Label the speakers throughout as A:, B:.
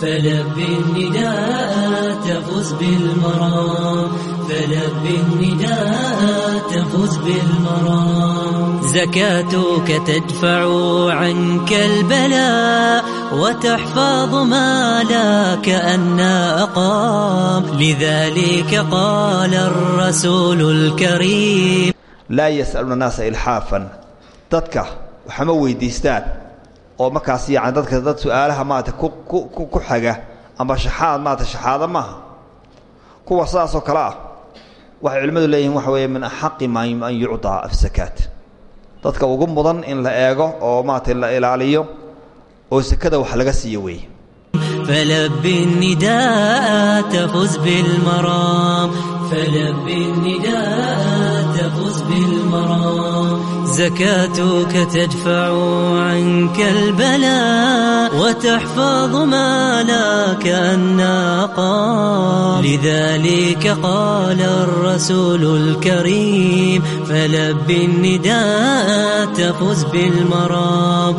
A: فلب النداء تفوز بالمرام فلب النداء تفوز بالمرام زكاتك تدفع عنك البلاء وتحفظ ما لا كأن أقام لذلك قال الرسول الكريم
B: لا يسألون الناس إلحافا تدكه وحموي ديستان oo markaas yacan dadka dad su-aalaha maarata ku ku ku xaga ama shaxaad maarata shaxaado maaha kuwa sidaasoo kale ah waxay culimmadu leeyihiin waxa weeye min axaqi ma an yucdaa afsakaat dadka ugu mudan in la eego oo maarata la ilaaliyo oo sekada wax laga siiyo weeye
A: فلبي النداء تفز بالمرام فلبي النداء تغز بالمرى زكاتك تدفع عنك البلاء وتحفظ ما لا كأن قام لذلك قال الرسول الكريم فلب النداء تفز بالمرام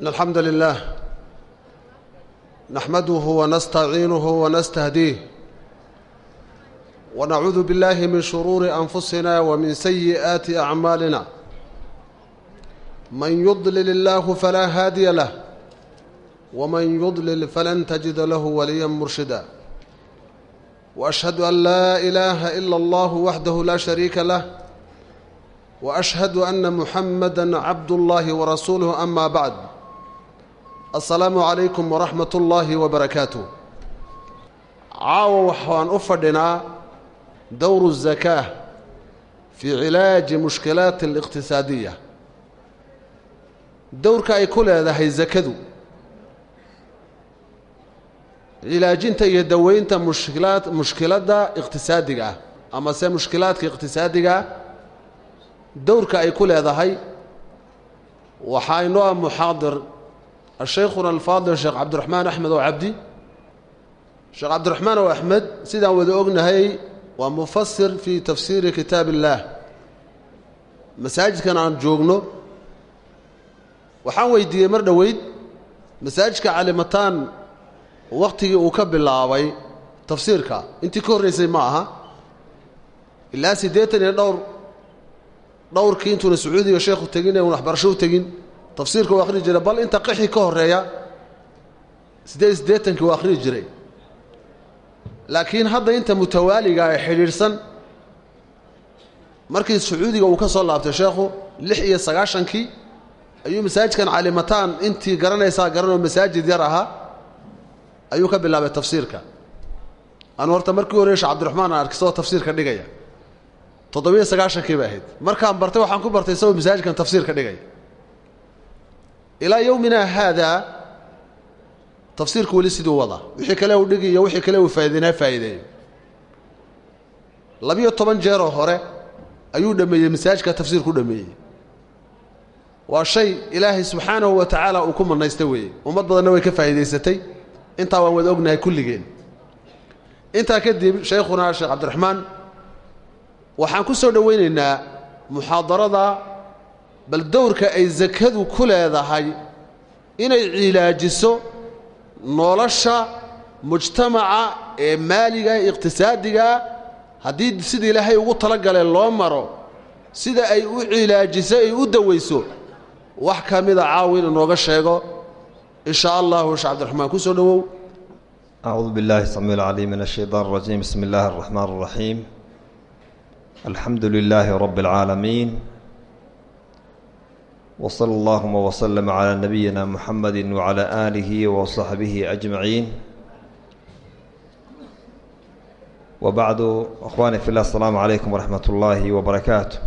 C: إن الحمد لله نحمده ونستعينه ونستهديه ونعuudu bالlahi min شhuruuri أnfusina وmin سayiئaaتi أعmaalina man yudlil اllahu falaa haadiya lah wman yudlil falan tajida lahu waliya murshida وأshhadu an laa إilaaha إila اllah waxdahu laa shariika lah وأshhadu أna muxamada cabd اllahi وrasuulh ama bacd aلsalaamu عalaykum وraxmat اllahi وbarakaatuh caawa waxaan u fadhinaa dowru الزakاة fii cilaaji mushkilaati الاqtisaadiya dowrka ay ku leedahay zakadu cilaajinta iyo daweynta mushkilaad mushkiladda iqtisaadiga ah ama se mushkilaadka iqtisaadiga ah dowrka ay ku leedahay waxaa inoo ah muxaadir ashaykhuna alfaadil sheekh cabdiraxmaan axmed oo cabdi sheekh cabdiraxmaan oo axmed sidaan wada ognahay waa mufasir fii tafsiiri kitaab illaah masaajidkan aan joogno waxaan weydiiyey mar dhoweyd masaajidka calimataan wakhtigii uu ka bilaabay tafsiirka. Intii ka horreysay ma aha. Ilaa siddeetan iyo dhowr dhowrkii intuuna sacuudiga sheekhu tegin uun waxbarasho u tegin tafsiirka uu akhriyi jiray. Bal inta qixii ka laakiin hadda inta mutawaaliga ee xidhiidhsan markii sacuudiga uu ka soo laabtay sheekhu lix iyo sagaashankii ayuu masaajidkan calimataan intii garanaysaa garanoo masaajid yar ahaa ayuu ka bilaabay tafsiirka. Anu horta markii horeye shee cabdiraxmaan aan arkay isagoo tafsiirka dhigaya. Toddobiyo sagaashankii bay ahayd. Markaan bartay waxaan ku bartay isagoo masaajidkan tafsiirka dhigaya. Ilaa yowmina haadaa tafsiirku weli siduu wadaa wixii kale uu dhigi iyo wixii kale uu faa'ideynaa faa'iideeyo. Labiyo toban jeeroo hore ayuu dhammeeyey masaajidka tafsiirku dhameeyey waa shay ilaahay subxaanahu wa tacaala uu ku manaystay weeye. Ummad badanna way ka faa'iidaysatay. Intaa waan wada ognahay kulligeen. Intaa kadib shaykhuna sheekh cabdiraxmaan waxaan ku soo dhowaynaynaa muxaadarada bal dowrka ay sakadu ku leedahay inay cilaajiso nolosha mujtamaca ee maaliga iqtisaadiga haddii sida ilaahay ugu talagalee loo maro sida ay u cilaajiso ay u dawayso wax ka mida ah caawa in inooga sheego. In shaa allahu sheekh cabdiraxmaan ku soo dhowow.
B: Acuudu billahi samiic alcaliim min ashaytaan arajiim bismi illaahi araxmaan araxiim alxamdu lilaahi rabbi alcaalamiin وصلى اللهم وسلم على نبينا محمد وعلى آله وصحبه أجمعين وبعد أخواني في الله السلام عليكم ورحمة الله وبركاته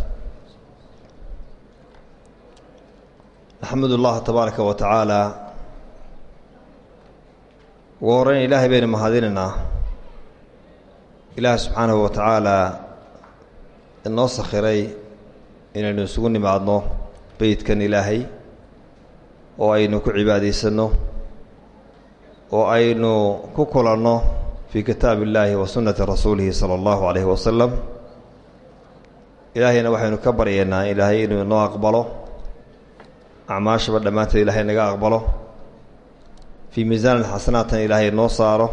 B: نحمد الله تبارك وتعالى ugu horeyn ilaahay baynu mahadinaynaa ilaahay subxaanahu wa tacaalaa inoo sakhiray inaynu isugu nimaadno beytkan ilaahay oo aynu ku cibaadaysanno oo aynu ku kulanno fii kitaabi illaahi wa sunnati rasuulihi sala allahu calayhi wasalam ilaahayna waxaynu ka baryaynaa ilaahay inuu inoo aqbalo acmaashaba dhammaanteed ilaahay naga aqbalo. Fii miisaan xasanaatan ilaahay noo saaro.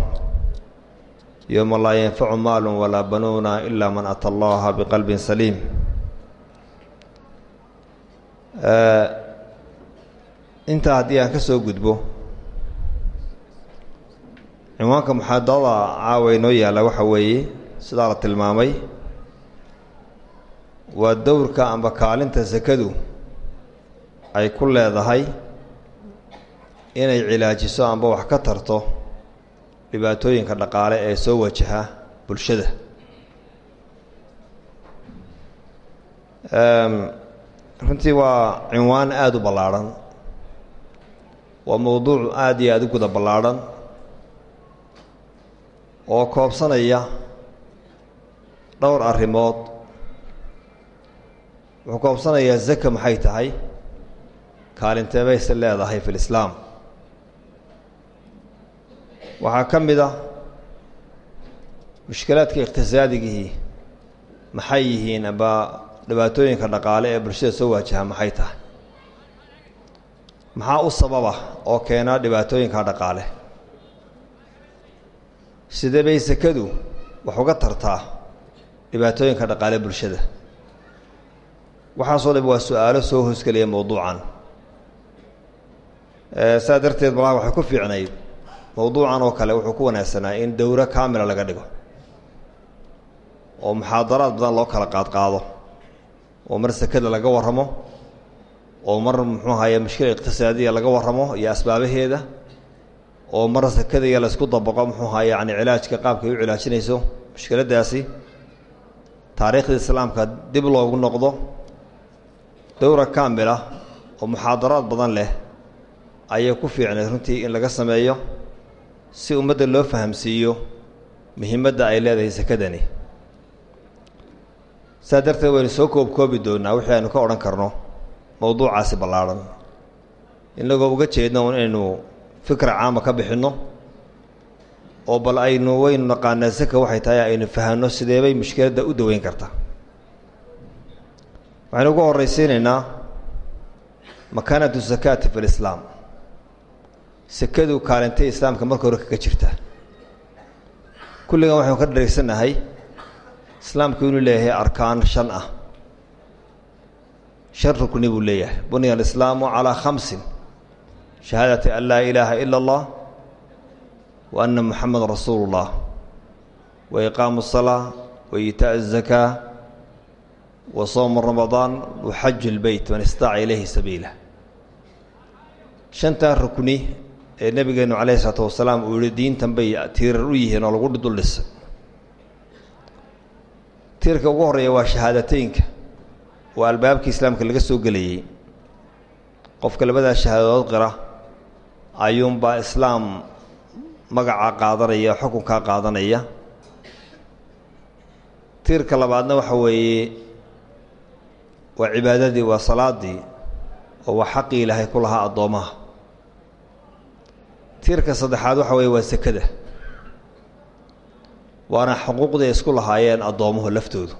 B: Yowma laa yanfacu maalun walaa banuuna ilaa man ata allaha biqalbin saliim intaa haddii aan ka soo gudbo cinwaanka muxaadarada caawa inoo yaalla waxa weeye sidaa la tilmaamay waa dowrka amba kaalinta sakadu ay ku leedahay inay cilaajiso amba wax ka tarto dhibaatooyinka dhaqaale ee soo wajaha bulshada runtii waa cinwaan aada u ballaadhan waa mowduuc aada iyo aada u guda ballaadhan oo koobsanaya dhowr arrimood. Wuxuu koobsanayaa zaka maxay tahay? Kaalintee bayse leedahay fi lislaam waxaa ka mid ah mushkilaadka iqhtisaadigihii maxay yihiin? Amba dhibaatooyinka dhaqaale ee bulshada soo waajaha maxay tahay? Maxaa u sababa oo keena dhibaatooyinka dhaqaale? Sidee bay sakadu wax uga tartaa dhibaatooyinka dhaqaale bulshada. Waxaasoo dham waa su'aalo soo hoosgelaya mowduucan saa darteed malaha waxay ku fiicnayd mowduucan oo kale wuxuu ku wanaagsanaa in dowro kaamila laga dhigo oo muxaadaraad badan loo kala qaadqaado oo mar sakada laga warramo oo mar muxuu ahaye mushkila iqtisaadiya laga warramo iyo asbaabaheeda oo mar sakada iyo laysku dabaqo muxuu ahaa yani cilaajka qaabkay u cilaajinayso mushkiladaasi taariikhda islaamka dib loogu noqdo dowra kaamila oo muxaadaraad badan leh ayay ku fiicnay runtii in laga sameeyo si ummadda loo fahamsiiyo muhiimadda ay leedahay sakadani saa darteed waynu soo koobkoobi doonaa wixii aynu ka odhan karno mowduucaasi ballaadhan inagoo uga jeedno inaynu fikra caama ka bixinno oo bal aynu waynu naqaanaa saka waxay tahay aynu fahanno sideebay mushkiladda u daweyn kartaa. Waxaynu ugu horraysiinaynaa makaanatu sakaati fi lislaam sakadu kaalintay islaamka marka hore kaga jirta kulligan waxaynu ka dhareegsannahay islaamku inuu leeyahay arkaan shan ah. Shan rukni buu leeyahay. Bunya alislaamu calaa khamsin. Shahaadati an laa ilaaha ila allah wa anna muxameda rasuulu llah wa iqaamu asalaa wa iitaaء azakaa wa sowmu ramadaan wa xaju lbeyt man istaaca ilayhi sabiila. Shantaa rukni ee nebigeenu calayh isalaatu wasalaam uu yihi diintan bay tiirar u yihiin oo lagu dul tiirka ugu horreeya waa shahaadateynka. Waa albaabkii islaamka laga soo gelayey qofka labadaa shahaadood qira ayuunbaa islaam magacaa qaadanaya xukunkaa qaadanaya. Tiirka labaadna waxa weeye waa cibaadadii waa salaadii oo waa xaqii ilaahay ku lahaa addoomaha. Tiirka saddexaad waxa weeye waa sekada waana xuquuqdii ay isku lahaayeen addoomuhu laftoodu.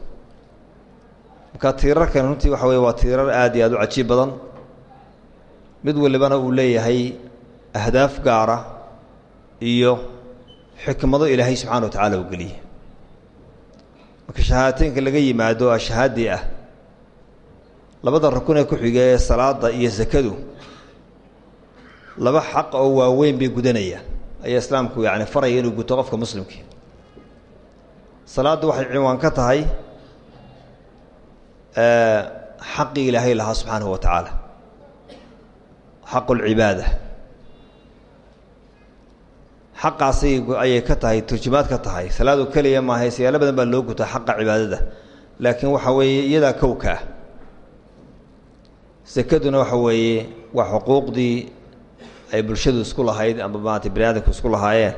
B: Marka tiirarkan runtii waxa weye waa tiirar aad iyo aad u cajiib badan. Mid walibana uu leeyahay ahdaaf gaara iyo xikmado ilaahay subxana wa tacaala u geliyey marka shahaadateynka laga yimaado ashahaadii ah. Labada rukun ee ku xiga ee salaada iyo sakadu laba xaq oo waaweyn bay gudanayaan ayaa islaamku yacni faraya inuu guto qofka muslimkii salaaddu waxay cinwaan ka tahay xaqii ilaahay lahaa subxaanahu wa tacaala. Xaqu lcibaada xaqaasi ayay ka tahay turjumaad ka tahay. Salaadu keliya maahay siyaalo badan baa loo gutaa xaqa cibaadada. Laakiin waxa weeye iyadaa kowka sekaduna waxa weeye waa xuquuqdii ay bulshadu isku lahayd ama maarata bani aadamku isku lahaayeen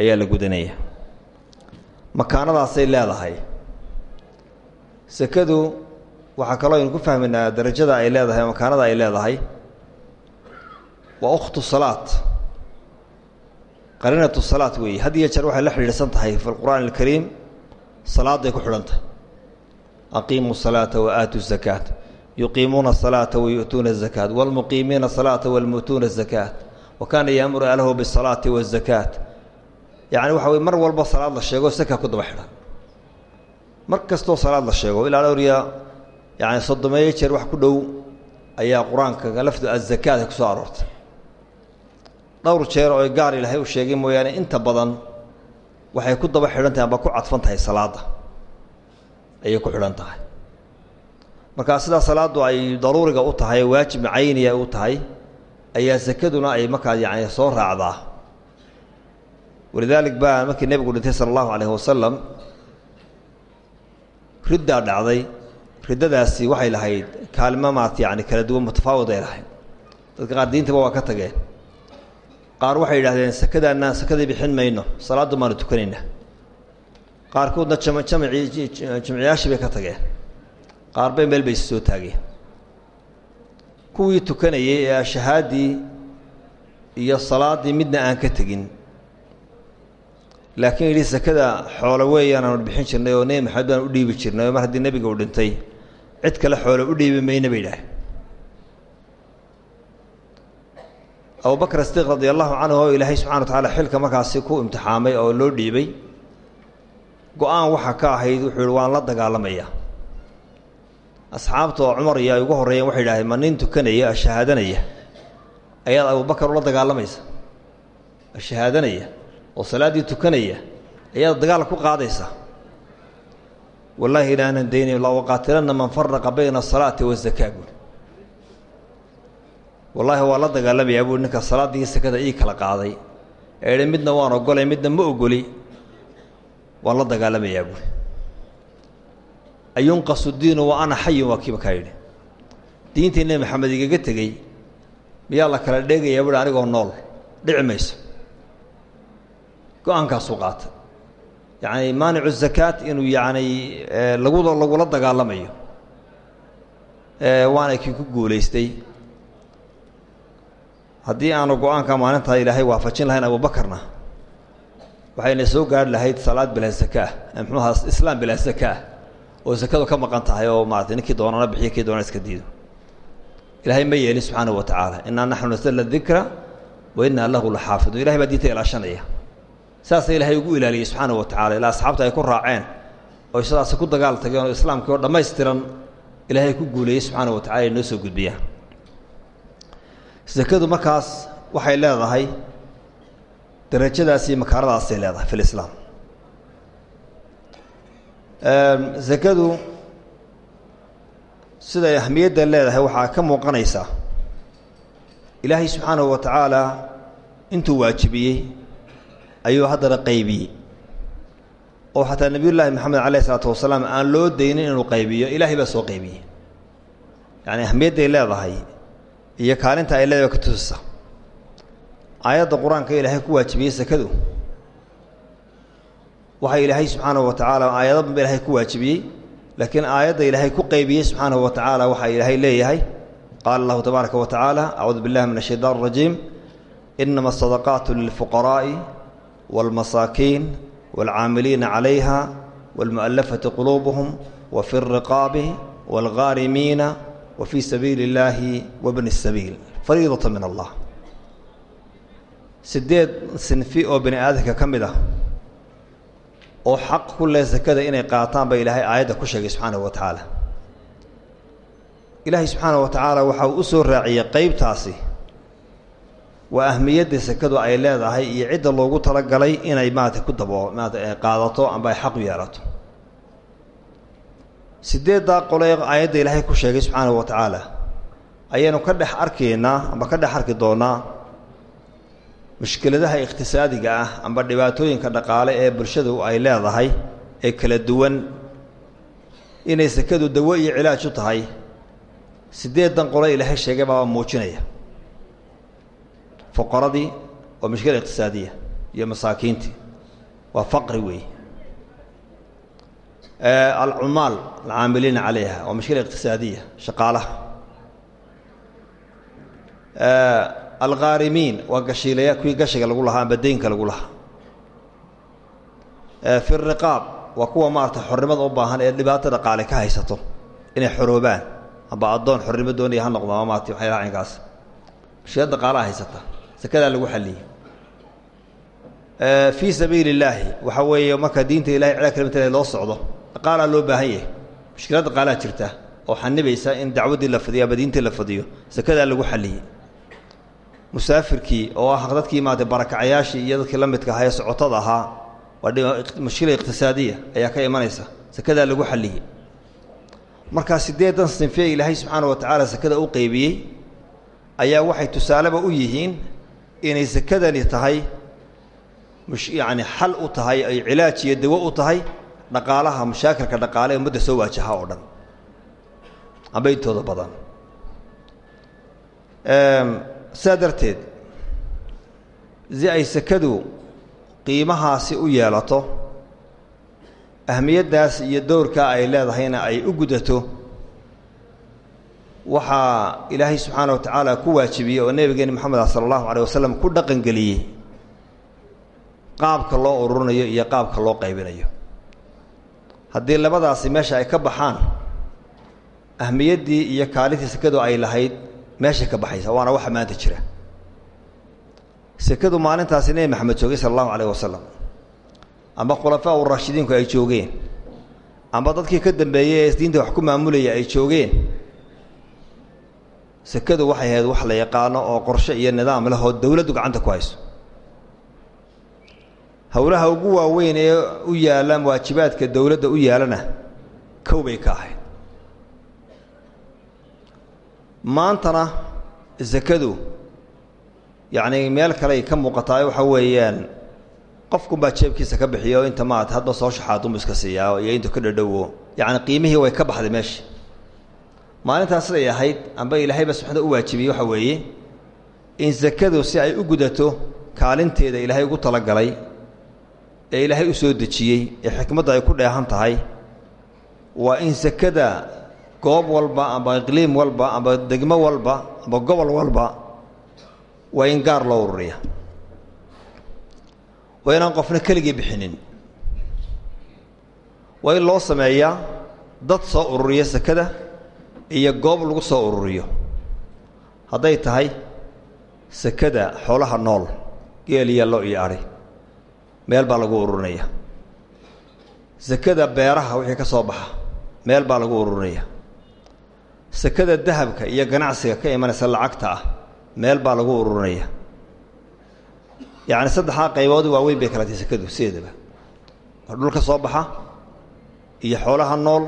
B: ayaa la gudanaya makaanadaasay leedahay. Sekadu waxaa kaloo aynu ku fahmaynaa darajada ay leedahay makaanada ay leedahay. Waa ukhtu salaat. Qarinatu salaat weeye had iyo jeer la xidhiidhsan tahay fi lqur'aan alkariim salaaday ku xidhan tahay. Aqiimuu salaata wa aatuu zakaat. Yuqiimuuna asalaata wa yu'tuuna azakaat waalmuqiimiina asalaata waalmu'tuuna azakaat wa kaana yaamuru ahlahu bisalaati waazakaat yacni waxa weye mar walba salaad la sheego saka ku daba xidhan. Mar salaad la sheego ilaa dhowriya yani soddomeeyo jeer wax ku dhow ayaa qur'aanka lafdu azakaat ay ku soo aroortay. Dhowr jeer oo gaar ilaahay u sheegay mooyaane inta badan waxay ku daba xidhan tahay amba ku cadfan tahay salaadda. Ayay ku xidhan tahay. Markaa sidaa salaaddu ay daruuriga u tahay waajib cayniya u tahay ayaa sakaduna ay markaa yani soo raacdaa walidaalik baa markii nebigu dhintay sala allahu calayhi wasalam riddaa dhacday riddadaasi waxay lahayd kaalimo maarata yani kala duwan mutafaawid ay lahayd dadka qaar diintaba waa ka tageen qaar waxay yidhahdeen sakadaana sakadii bixin mayno salaaddu baanu tukanaynaa qaarkoodna jam jamcii jamciyaashii bay ka tageen qaar bay meel bay soo taageen kuwii tukanayey ee iyo salaaddii midna aan ka tegin laakiin yidhi sakada xoolo weeyaan aanu bixin jirnay oo nebi maxamed baan u dhiibi jirnay mar haddii nebiga uu dhintay cid kale xoolo u dhiibi mayna bay idhaah abubakr asidiq radi allahu canhu oo ilaahay subxana wa tacaala xilka markaasi ku imtixaamay oo loo dhiibay go'aan waxaa ka ahayd wuxuu yihi waan la dagaalamayaa asxaabta oo cumar iyo ay ugu horreeyeen waxay idhahdeen ma nin tukanaya ashahaadanaya ayaad abubakar ula dagaalamaysa ashahaadanaya oo salaaddii tukanaya ayaad dagaal ku qaadaysa wallaahi inaanan daynayn la uqaatilanna man faraqa bayna asalaati wazakaa buuri wallaahi waa la dagaalamayaa ninka salaaddii sakada ii kala qaaday. Ee midna waan ogolay midna ma ogoli waan la dagaalamayaa buuri ayunqasu wa ana xayun waa kiiba kaa diintii nebi maxamed igaga tegey miyaa la kala dheegayaa buui anigoo nool dhici go'aankaasuu qaatay. Yacni maanicu zakaat inuu yacni lagu lagula dagaalamayo. Waana kii ku guulaystay. Haddii aanu go'aanka maalintaa ilaahay waafajin lahayn abubakarna waxayna soo gaarhi lahayd salaad bilaa zakaa muxuuha islaam bilaa zakaa oo sakadu ka maqan tahay oo maarata ninkii doonana bixiyo kii doonana iska diido. Ilaahay ma yeelin subxaanahu wa tacaala innaa naxnu nasalna dikra wa innaa lahu la xaafiduun ilahay baa diinta ilaashanaya saasa ilaahay ugu ilaaliyey subxaanahu wa tacala ilaa asxaabta ay ku raaceen oo sidaasi ku dagaal tageen oo islaamkii oo dhammaystiran ilaahay ku guuleeyey subxaanahu wa tacala ay noo soo gudbiyaan sakadu markaas waxay leedahay darajadaas iyo makaaradaasay leedahay fi lislaam sakadu siday ahmiyadda leedahay waxaa ka muuqanaysa ilaahay subxaanahu wa tacaala intuu waajibiyey ayuu haddana qaybiyey. Oo xataa nebiyullaahi maxamed calayh isalaatu wasalaam aan loo daynin inuu qaybiyo ilaahay baa soo qaybiyey. Yacni ahmiyadday leedahay iyo kaalinta ay leedahay ka tusisa aayadda qur'aanka ilaahay ku waajibiyey sakadu waxaa ilaahay subxaanahu wa tacaala aayadabanba ilaahay ku waajibiyey laakiin aayadda ilaahay ku qaybiyey subxaanahu wa waxaa ilaahay leeyahay. Qaala allahu tabaaraka wa acuudu billahi min ashaytaan arajiim inama asadaqaatu lilfuqaraa'i wاlmasaakiin wاlcaamiliina calayha wاlmu'alafati quluubuhum wa fi اriqaabi wاlghaarimiina wa fii sabiili اllaahi wabni الsabiil fariidata min allah sideed sinfi oo bani aadamka ka mid ah oo xaq ku leh sakada inay qaataan ba ilaahay aayadda ku sheegay subxaanahu wa tacaala ilaahay subxaanahu wa tacaala waxa uu u soo raaciyey qeybtaasi waa ahmiyadda sakadu ay leedahay iyo cidda loogu talagalay inay maarata ku dabo maarata qaadato amba ay xaq u yeelato. Sideeddaa qolee aayadda ilaahay ku sheegay subxaanahu wa tacaala. Ayaynu ka dhex arkaynaa amba ka dhex arki doonaa mushkiladaha iqhtisaadiga ah amba dhibaatooyinka dhaqaale ee bulshadu ay leedahay ee kala duwan. Inay sakadu dawo iyo cilaaj u tahay. Sideedan qole ilaahay sheegay baaba muujinaya fuqaradii waa mushkila iqhtisaadiya iyo masaakiintii. Waa faqri weeye alcumaal alcaamiliina calayha waa mushkila iqhtisaadiya shaqaalaha. Alghaarimiin waa gashiilaya kuwii gashiga lagu lahaa amba deynka lagu lahaa. Fi riqaab waa kuwa maarata xornimada u baahan ee dhibaato dhaqaale ka haysato inay xoroobaan amba addoon xornimo doonaya ha noqdo ama maarata waxyaalaha caynkaas. Mushkilad dhaqaalaha haysata sakadaa lagu xalliyey. Fii sabiili illaahi waxaa weeye marka diinta ilahay cila kalimata loo socdo dhaqaalaa loo baahan mushkilad dhaqaalaa jirta oo xanibaysa in dacwaddii la fadiyo ama la fadiyo sakadaa lagu xalliyey. Musaafirkii oo ah dadkii maarata barakacayaashii iyo dadkii la midka ahaa socotada ahaa waa mushkila iqtisaadiya ayaa ka imanaysa sakadaa lagu xalliyey. Markaa siddeedan sinfiye ilaahay subxaana wa tacaala sakada u qeybiyey ayaa waxay tusaaleba u yihiin inay sakadani tahay yacni xal u tahay ay cilaaj iyo dawo u tahay dhaqaalaha mashaakilka dhaqaale ee ummadda soo waajaha oo dhan. Amba intooda badan sidaa darteed si ay sakadu qiimahaasi u yeelato ahmiyaddaas iyo dowrkaa ay leedahayna ay u gudato waxaa ilaahay subxaana wa tacaala ku waajibiyey oo nebigeeni moxamed ah sala allahu aleyh wasalam ku dhaqangeliyey qaabka loo ururinayo iyo qaabka loo qaybinayo. Haddii labadaasi meesha ay ka baxaan ahmiyaddii iyo kaalintii sekadu ay lahayd meeshay ka baxaysa waana waxa maanta jira. Sekadu maalintaasi nebi maxamed joogay sala allahu calayh wasalam amba khulafaa u raashidiinku ay joogeen. Amba dadkii ka dambeeyey ee diinta wax ku maamulaya ay joogeen sekadu waxay ahayd wax la yaqaano oo qorshe iyo nidaam leh oo dowladdu gacanta ku hayso. Howlaha ugu waaweyn ee u yaalla waajibaadka dowladda u yaalana kow bay ka ahayd. Maantana sakadu yacnii meel kale ka muuqataa waxa weeyaan qofkunbaa jeebkiisa ka bixiyo inta maarata hadba soo shaxaadunbu iska siiyaa iyo intu ka dhadhowo. Yacni qiimihii way ka baxday meesha maalintaas siday ahayd amba ilaahayba subxaana u waajibiyey waxa weeye in sakadu si ay u gudato kaalinteeda ilaahay ugu talagalay ee ilaahay u soo dejiyey ee xikmadda ay ku dheehan tahay waa in sakada goob walba amba iqliim walba amba degmo walba amba gobol walba waa in gaar loo ururiya. Waa inaan qofna keligii bixinin. Waa in loo sameeyaa dad soo ururiya sakada iyo goob lagu soo ururiyo. Hadday tahay sakada xoolaha nool geel iyo lo iyo adhi meel baa lagu ururinaya sakada beeraha wixii ka soo baxa meel baa lagu ururinaya sakada dahabka iyo ganacsiga ka imanaysa lacagta ah meel baa lagu ururinaya yacni saddexdaa qaybood waaweyn bay kala tahay sakadu sideedaba. Waa dhulka soo baxa iyo xoolaha nool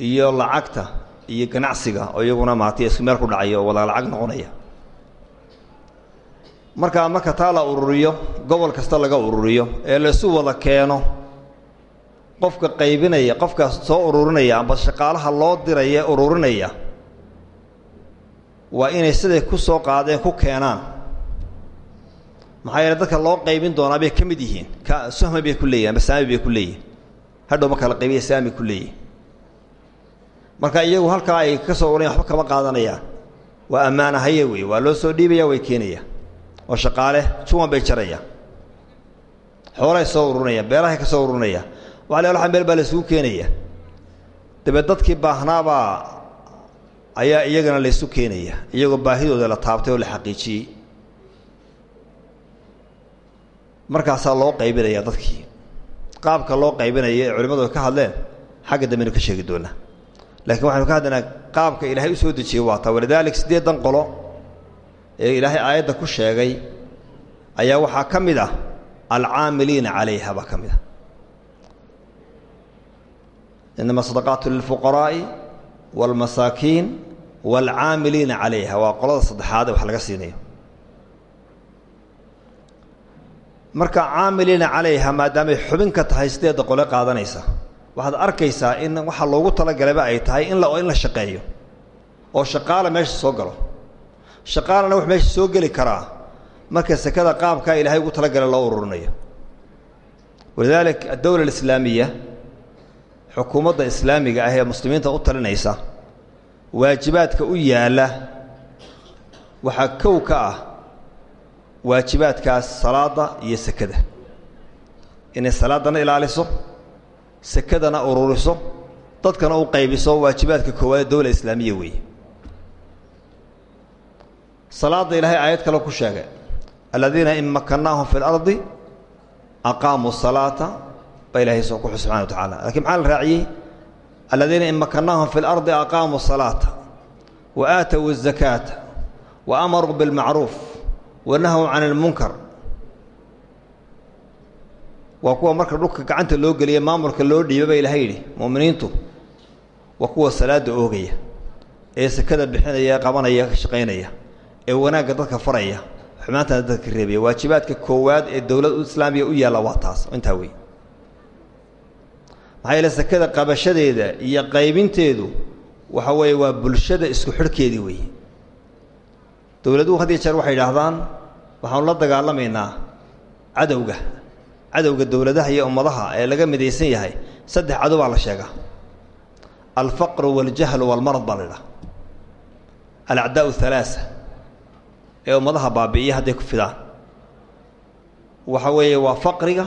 B: iyo lacagta iyo ganacsiga oo iyaguna maatay isku meel ku dhacaya oo lacag noqonaya. Markaa marka taa ururiyo gobol kasta laga ururiyo ee laisu wada keeno qofka qaybinaya qofkaas soo ururinaya amba shaqaalaha loo diraya ururinaya waa inay siday ku soo qaadeen ku keenaan. Maxaa dadka loo qaybin doonaa bay ka yihiin. Ka suhma bay ku leeyihiin amba saami bay ku leeyihiin hadhow marka la qaybiya saami ku leeyihiin marka iyagu halkaa ay ka soo ururayan waxba kama qaadanayaan waa ammaanahaye wey waa loo soo dhiibaya way keenaya. Oo shaqaale juwan bay jarayaan xoolay soo ururinayaan beerahay ka soo ururinayaan waxa la meel baa la isugu keenaya. Dabeed dadkii baahnaabaa ayaa iyagana la isu keenaya iyagoo baahidooda la taabtay oo la xaqiijiyey. Markaasaa loo qaybinaya dadkii. Qaabka loo qaybinaya ee ka hadleen xagga dambeynu ka sheegi doonaa laakiin waxaynu ka hadlaynaa qaabka ilaahay u soo dejiyey waa taa walidalik siddeedan qolo ee ilaahay aayadda ku sheegay ayaa waxaa ka mid ah alcaamiliina calayha baa ka mid ah. Inama sadaqaatu lilfuqaraa'i waalmasaakiin waalcaamiliina calayha waa qolada saddexaad ee wax laga siinayo. Marka caamiliina calayha maadaamay xubin tahay sideedda qole qaadanaysa waxaad arkaysaa in waxa loogu talagalaba ay tahay in la in la shaqeeyo oo shaqaala meesha soo galo. Shaqaalana wax meesha soo geli karaa marka sekada qaabkaa ilaahay ugu talagala loo ururinayo. Walidalik addowla alislaamiya xukuumadda islaamiga ah ee muslimiinta u talinaysa waajibaadka u yaalla waxaa kow ka ah waajibaadkaas salaadda iyo sekada. Inay salaaddana ilaaliso sekadana ururiso dadkana u qaybiso waajibaadka koowaad dowla islaamiya weeye salaadda ilaahay aayad kale ku sheegay aladiina in makannaahum fi اlardi aqaamuu salaata baa ilahay soo ku xus subxana wa tacala lakiin maxaa la raaciyey aladiina in makannaahum fi اlardi aqaamuu salaata wa aatow الzakaata wa amaruu biاlmacruuf wa nahw can اlmunkar waa kuwa marka dhulka gacanta loo geliya maamulka loo dhiiba ba ilahay yidhi mu'miniintu waa kuwa salaada oogaya ee sekada bixinaya qabanaya ka ee wanaagga dadka faraya xumaantana dadka ka reebaya waajibaadka koowaad ee dowlad islaamiya u yaalla waa taas. Intaa wey maxaa yeele sekada qabashadeeda iyo qaybinteedu waxa weeye waa bulshada isku xidhkeedii weeye. Dowladuhu had iyo jeer waxay idhaahdaan waxaanu la dagaalamaynaa cadowga cadowga dowladaha iyo ummadaha ee laga midaysan yahay saddex cadow baa la sheegaa. Alfaqru waاljahlu walmarad baa la idhaha alacdaau halaasa ee ummadaha baabi'iya hadday ku fidaan. Waxa weeye waa faqriga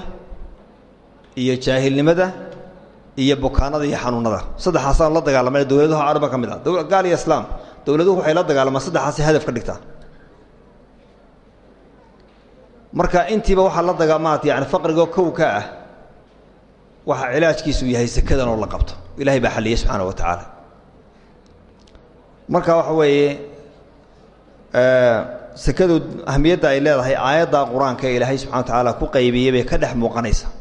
B: iyo jaahilnimada iyo bukaanada iyo xanuunada. Saddexaasaan la dagaalamay dowladaha arba ka mid ah. Gaal iyo islaam dowladuhu waxay la dagaalamaan saddexaasi hadaf ka dhigtaa marka intiiba waxaa la daga maarata yani faqrigoo kow ka ah waxa cilaajkiisu yahay sekadan oo la qabto. Ilahay baa xalliyey subxaana wa tacaala. Marka waxa weeye sekadu ahmiyadda ay leedahay aayadda qur'aanka ilaahay subxana wa tacaala ku qaybiyey bay ka dhex muuqanaysaa.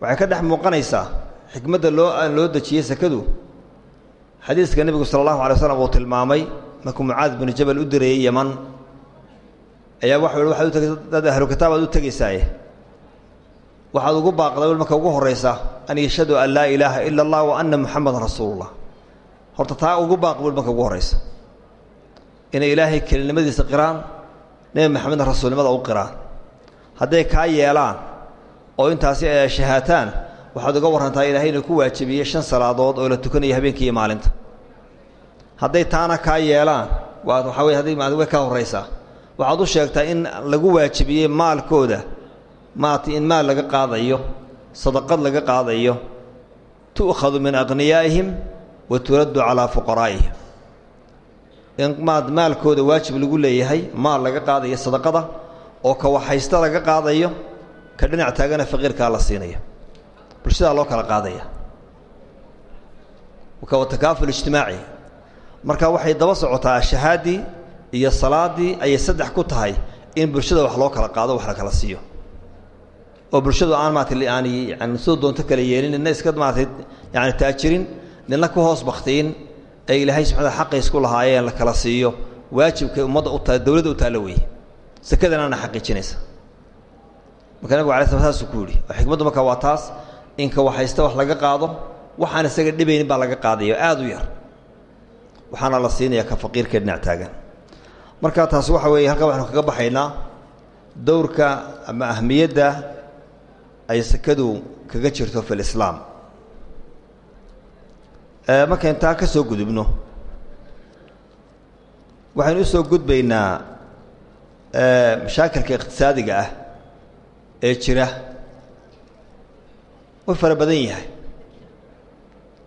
B: Waxay ka dhex muuqanaysaa xikmadda loo loo dejiyey sekadu xadiiska nebigu sala allahu alay uu tilmaamay markuu mucaad binu jabal u dirayey yeman ayaa teg dad ahlu kitaabaad u tegaysaaye waxaad ugu baaqday marka ugu horraysa an yashhadu an laa ilaaha ila allah wa anna muxamadan rasuulullah. Horta taa ugu baaq bul marka ugu horraysa inay ilaahay kelinimadiisa qiraan nebi maxamedna rasuulnimada u qiraan. Hadday kaa yeelaan oo intaasi ay shahaataan waxaad uga warrantaa ilahay inuu ku waajibiyey shan salaadood oo la tukanayo habeenkii iyo maalinta. Hadday taana kaa yeelaan waa waxaa wey hadday way ka horraysaa waxaad u sheegtaa in lagu waajibiyey maalkooda maarata in maal laga qaadayo sadaqad laga qaadayo tu'khadu min aqniyaa'ihim wa turaddu calaa fuqaraa'ihim. In maad maalkooda waajib lagu leeyahay maal laga qaadayo sadaqada oo ka waxaysta laga qaadayo ka dhinac taagana faqiirkaa la siinaya. Bulshadaa loo kala qaadaya. Ka watakaaful ijtimaaci. Marka waxay daba socotaa shahaadii iyo salaadii ayay saddex ku tahay in bulshada wax loo kala qaado wax la kala siiyo. Oo bulshadu aan maarata aan yani soo doonto kala yeelin nina iska maaratay yani taajirin nina ku hoos baktiin ee ilaahay subxana xaqay isku lahaayeen la kala siiyo. Waajibkay ummadda u tahay dowladda u taalla weeye. Sekadanaana xaqiijinaysa. Marka nabigu alay slam saasuu ku yidhi xikmaddu marka waa taas inka waxaysta wax laga qaado waxaan isaga dhibaynin baa laga qaadaya aada u yar. Waxaana la siinaya ka faqiirka dhinac taagan marka taas waxa weeye halkan waxaynu kaga baxaynaa dowrka ama ahmiyadda ay sekadu kaga jirto fi lislaam. Markayn taa ka soo gudubno waxaynu u soo gudbaynaa mashaakilka iqtisaadiga ah ee jira way fara badan yahay.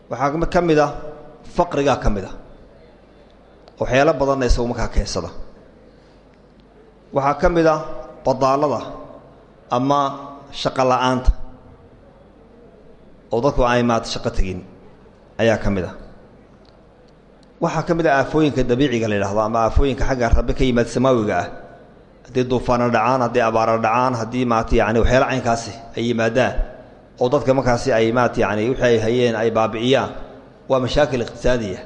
B: Waxaa ka mid ah a waxyaalo badanna isagu markaa keensada. Waxaa ka mid ah ama shaqo la'aanta oo dadku ay maata shaqo tegin ayaa ka mid ah. Ah aafooyinka dabiiciga la yidhahdo ama aafooyinka xagga rabbi ka yimaad samaawiga ah. Haddii duufaana dhacaan haddii abaara dhacaan haddii maata yani waxyaalo caynkaasi ay yimaadaan oo dadka markaasi ay maata yani wixii ay hayeen ay baabi'iyaan waa mashaakil iqtisaadiya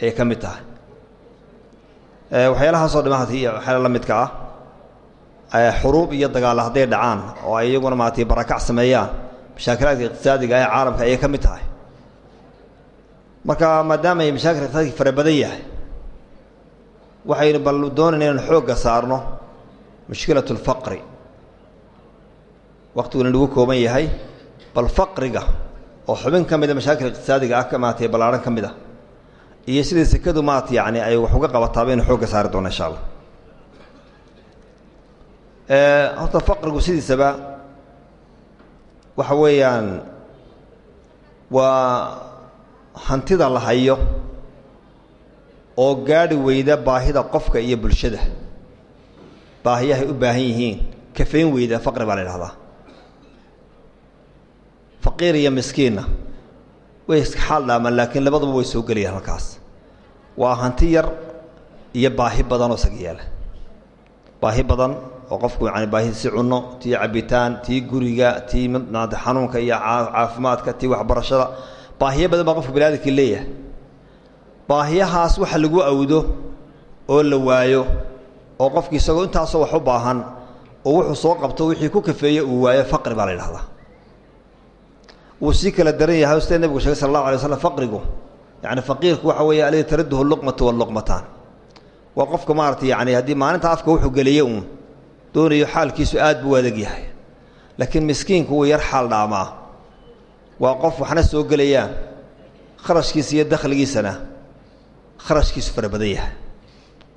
B: ayay ka tahay waxyaalahaasoo dhima waxyaala la midka ah xuruub iyo dagaalla hadday dhacaan oo ay iyaguna maarata barakac sameeyaan mashaakilaadka iqtisaadiga ee caalamka ayay ka mid tahay. Marka maadaama ay mashaakil iqtisaadki fara badan yahay waxaynu bal doonayna inaan xoogga saarno mushkilat اlfaqri waqtiguna nagu kooban yahay bal faqriga oo xubin ka mida mashaakil iqtisaadiga ah ka maarata ballaaran ka mid ah iyo sidai sekadu maarata yani ay wax uga qabataaba inu xoogga saari doono insha allah. Horta faqrigu sidiisaba waxa weeyaan waa hantida la hayo oo gaadhi weyda baahida qofka iyo bulshada. Baahiyahay u baahan yihiin. Kafayn weyda faqri baa la idhahdaa faqiir iyo miskiinna way iska xaal dhaamaan laakiin labaduba way soo gelayaan halkaas waa hanti yar iyo baahi badan oo isaga yaalla baahi badan oo qofku yani baahisi cunno tii cabitaan tii guriga tii xanuunka iyo caafimaadka tii waxbarashada baahiyo badan baa qofka baniaadamkii leeyahay. Baahiyahaas waxa lagu awdo oo la waayo oo qofki isagoo intaasoo wax u baahan oo wuxuu soo qabto wixii ku kafeeye uu waayo faqri baa la yidhahdaa. Wuu sii kala daran yahay sida nebigu sheegay sal allahu alay faqrigu yani faqiirku waxa weeye alladii taraduhu luqmatu walluqmataan waa qofka maaragtay yani haddii maalinta afka wuxuu geliye uun doonayo xaalkiisu aad buu adag yahay. Laakiin miskiinku wuu yar xaal dhaamaa. Waa qof waxna soo gelayaan kharashkiisa iyo dakhligiisana kharashkiisu fara badan yahay.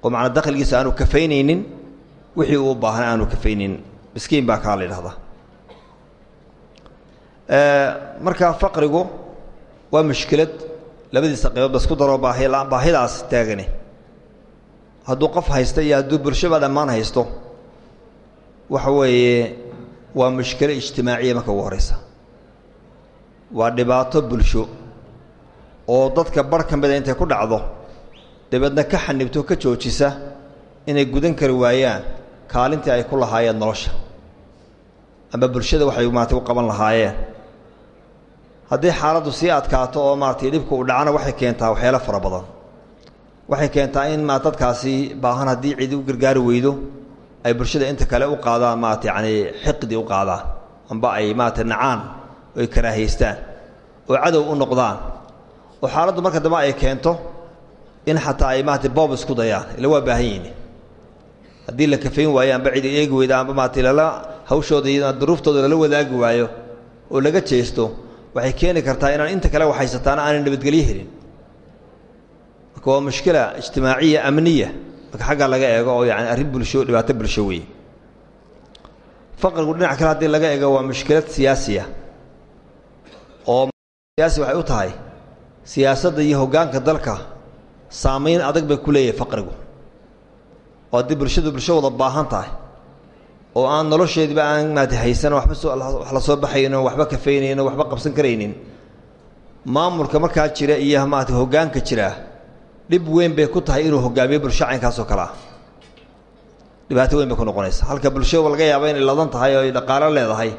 B: Oo macnaa dakhligiisa aanu kafaynaynin wixii uu u baahnay aanu kafaynaynin miskiin baa kaa la yidhahdaa markaa faqrigu waa mushkilad labadiisa qaybood ba isku daroo baahi baahidaas taagani. Hadduu qof haysta iyo hadduu bulshaba dhammaan haysto waxa weeye waa mushkilo ijtimaaciya marka ugu horeysa waa dhibaato bulsho oo dadka bar ka mida intay ku dhacdo dabeedna ka xanibto ka joojisa inay gudan kari waayaan kaalintii ay ku lahaayeen nolosha. Ama bulshada waxay maarata u qaban lahaayeen haddii xaaladdu sii adkaato oo maaratay dhibku u dhacana waxay keentaa waxyaalo fara badan. Waxay keentaa in ma dadkaasi baahan haddii cidi u gargaari weydo ay bulshada inta kale u qaadaan maarata yacani xiqdi u qaadaan amba ay maarata nacaan oo ay karaahaystaan oo cadow u noqdaan. Oo xaaladdu marka dambe ay keento in xataa ay maarata boob isku dayaan ila waa baahan yihiin haddii la kafayn waayo amba eegi weyda amba maarata lala hawshooda iyo duruuftooda lala wadaagi waayo oo laga jeesto waxay keeni kartaa inaan inta kale waxhaysataana aanay nabadgelyo helin. Marka waa mushkila ijtimaaciya amniya. Marka xagga laga eego oo yani arrin bulsho dhibaato bulsho weeye. Faqrigu dhinac kale haddii laga eego waa mushkilad siyaasiya. Oo siyaasi waxay u tahay siyaasadda iyo hoggaanka dalka saamayn adag bay ku leeyahay faqrigu. Oo haddii bulshadu bulsho wada baahan tahay oo aan nolosheediba aan maata haysan waxba soo wax la soo baxayno waxba kafaynayno waxba qabsan karaynin. Maamulka markaa jira iyo maarata hoggaanka jira dhib weyn bay ku tahay inuu hogaamiyo bulsho caynkaasoo kale ah dhibaato weyn bay ku noqonaysa. Halka bulsho laga yaabo inay ladan tahay oo ay dhaqaalo leedahay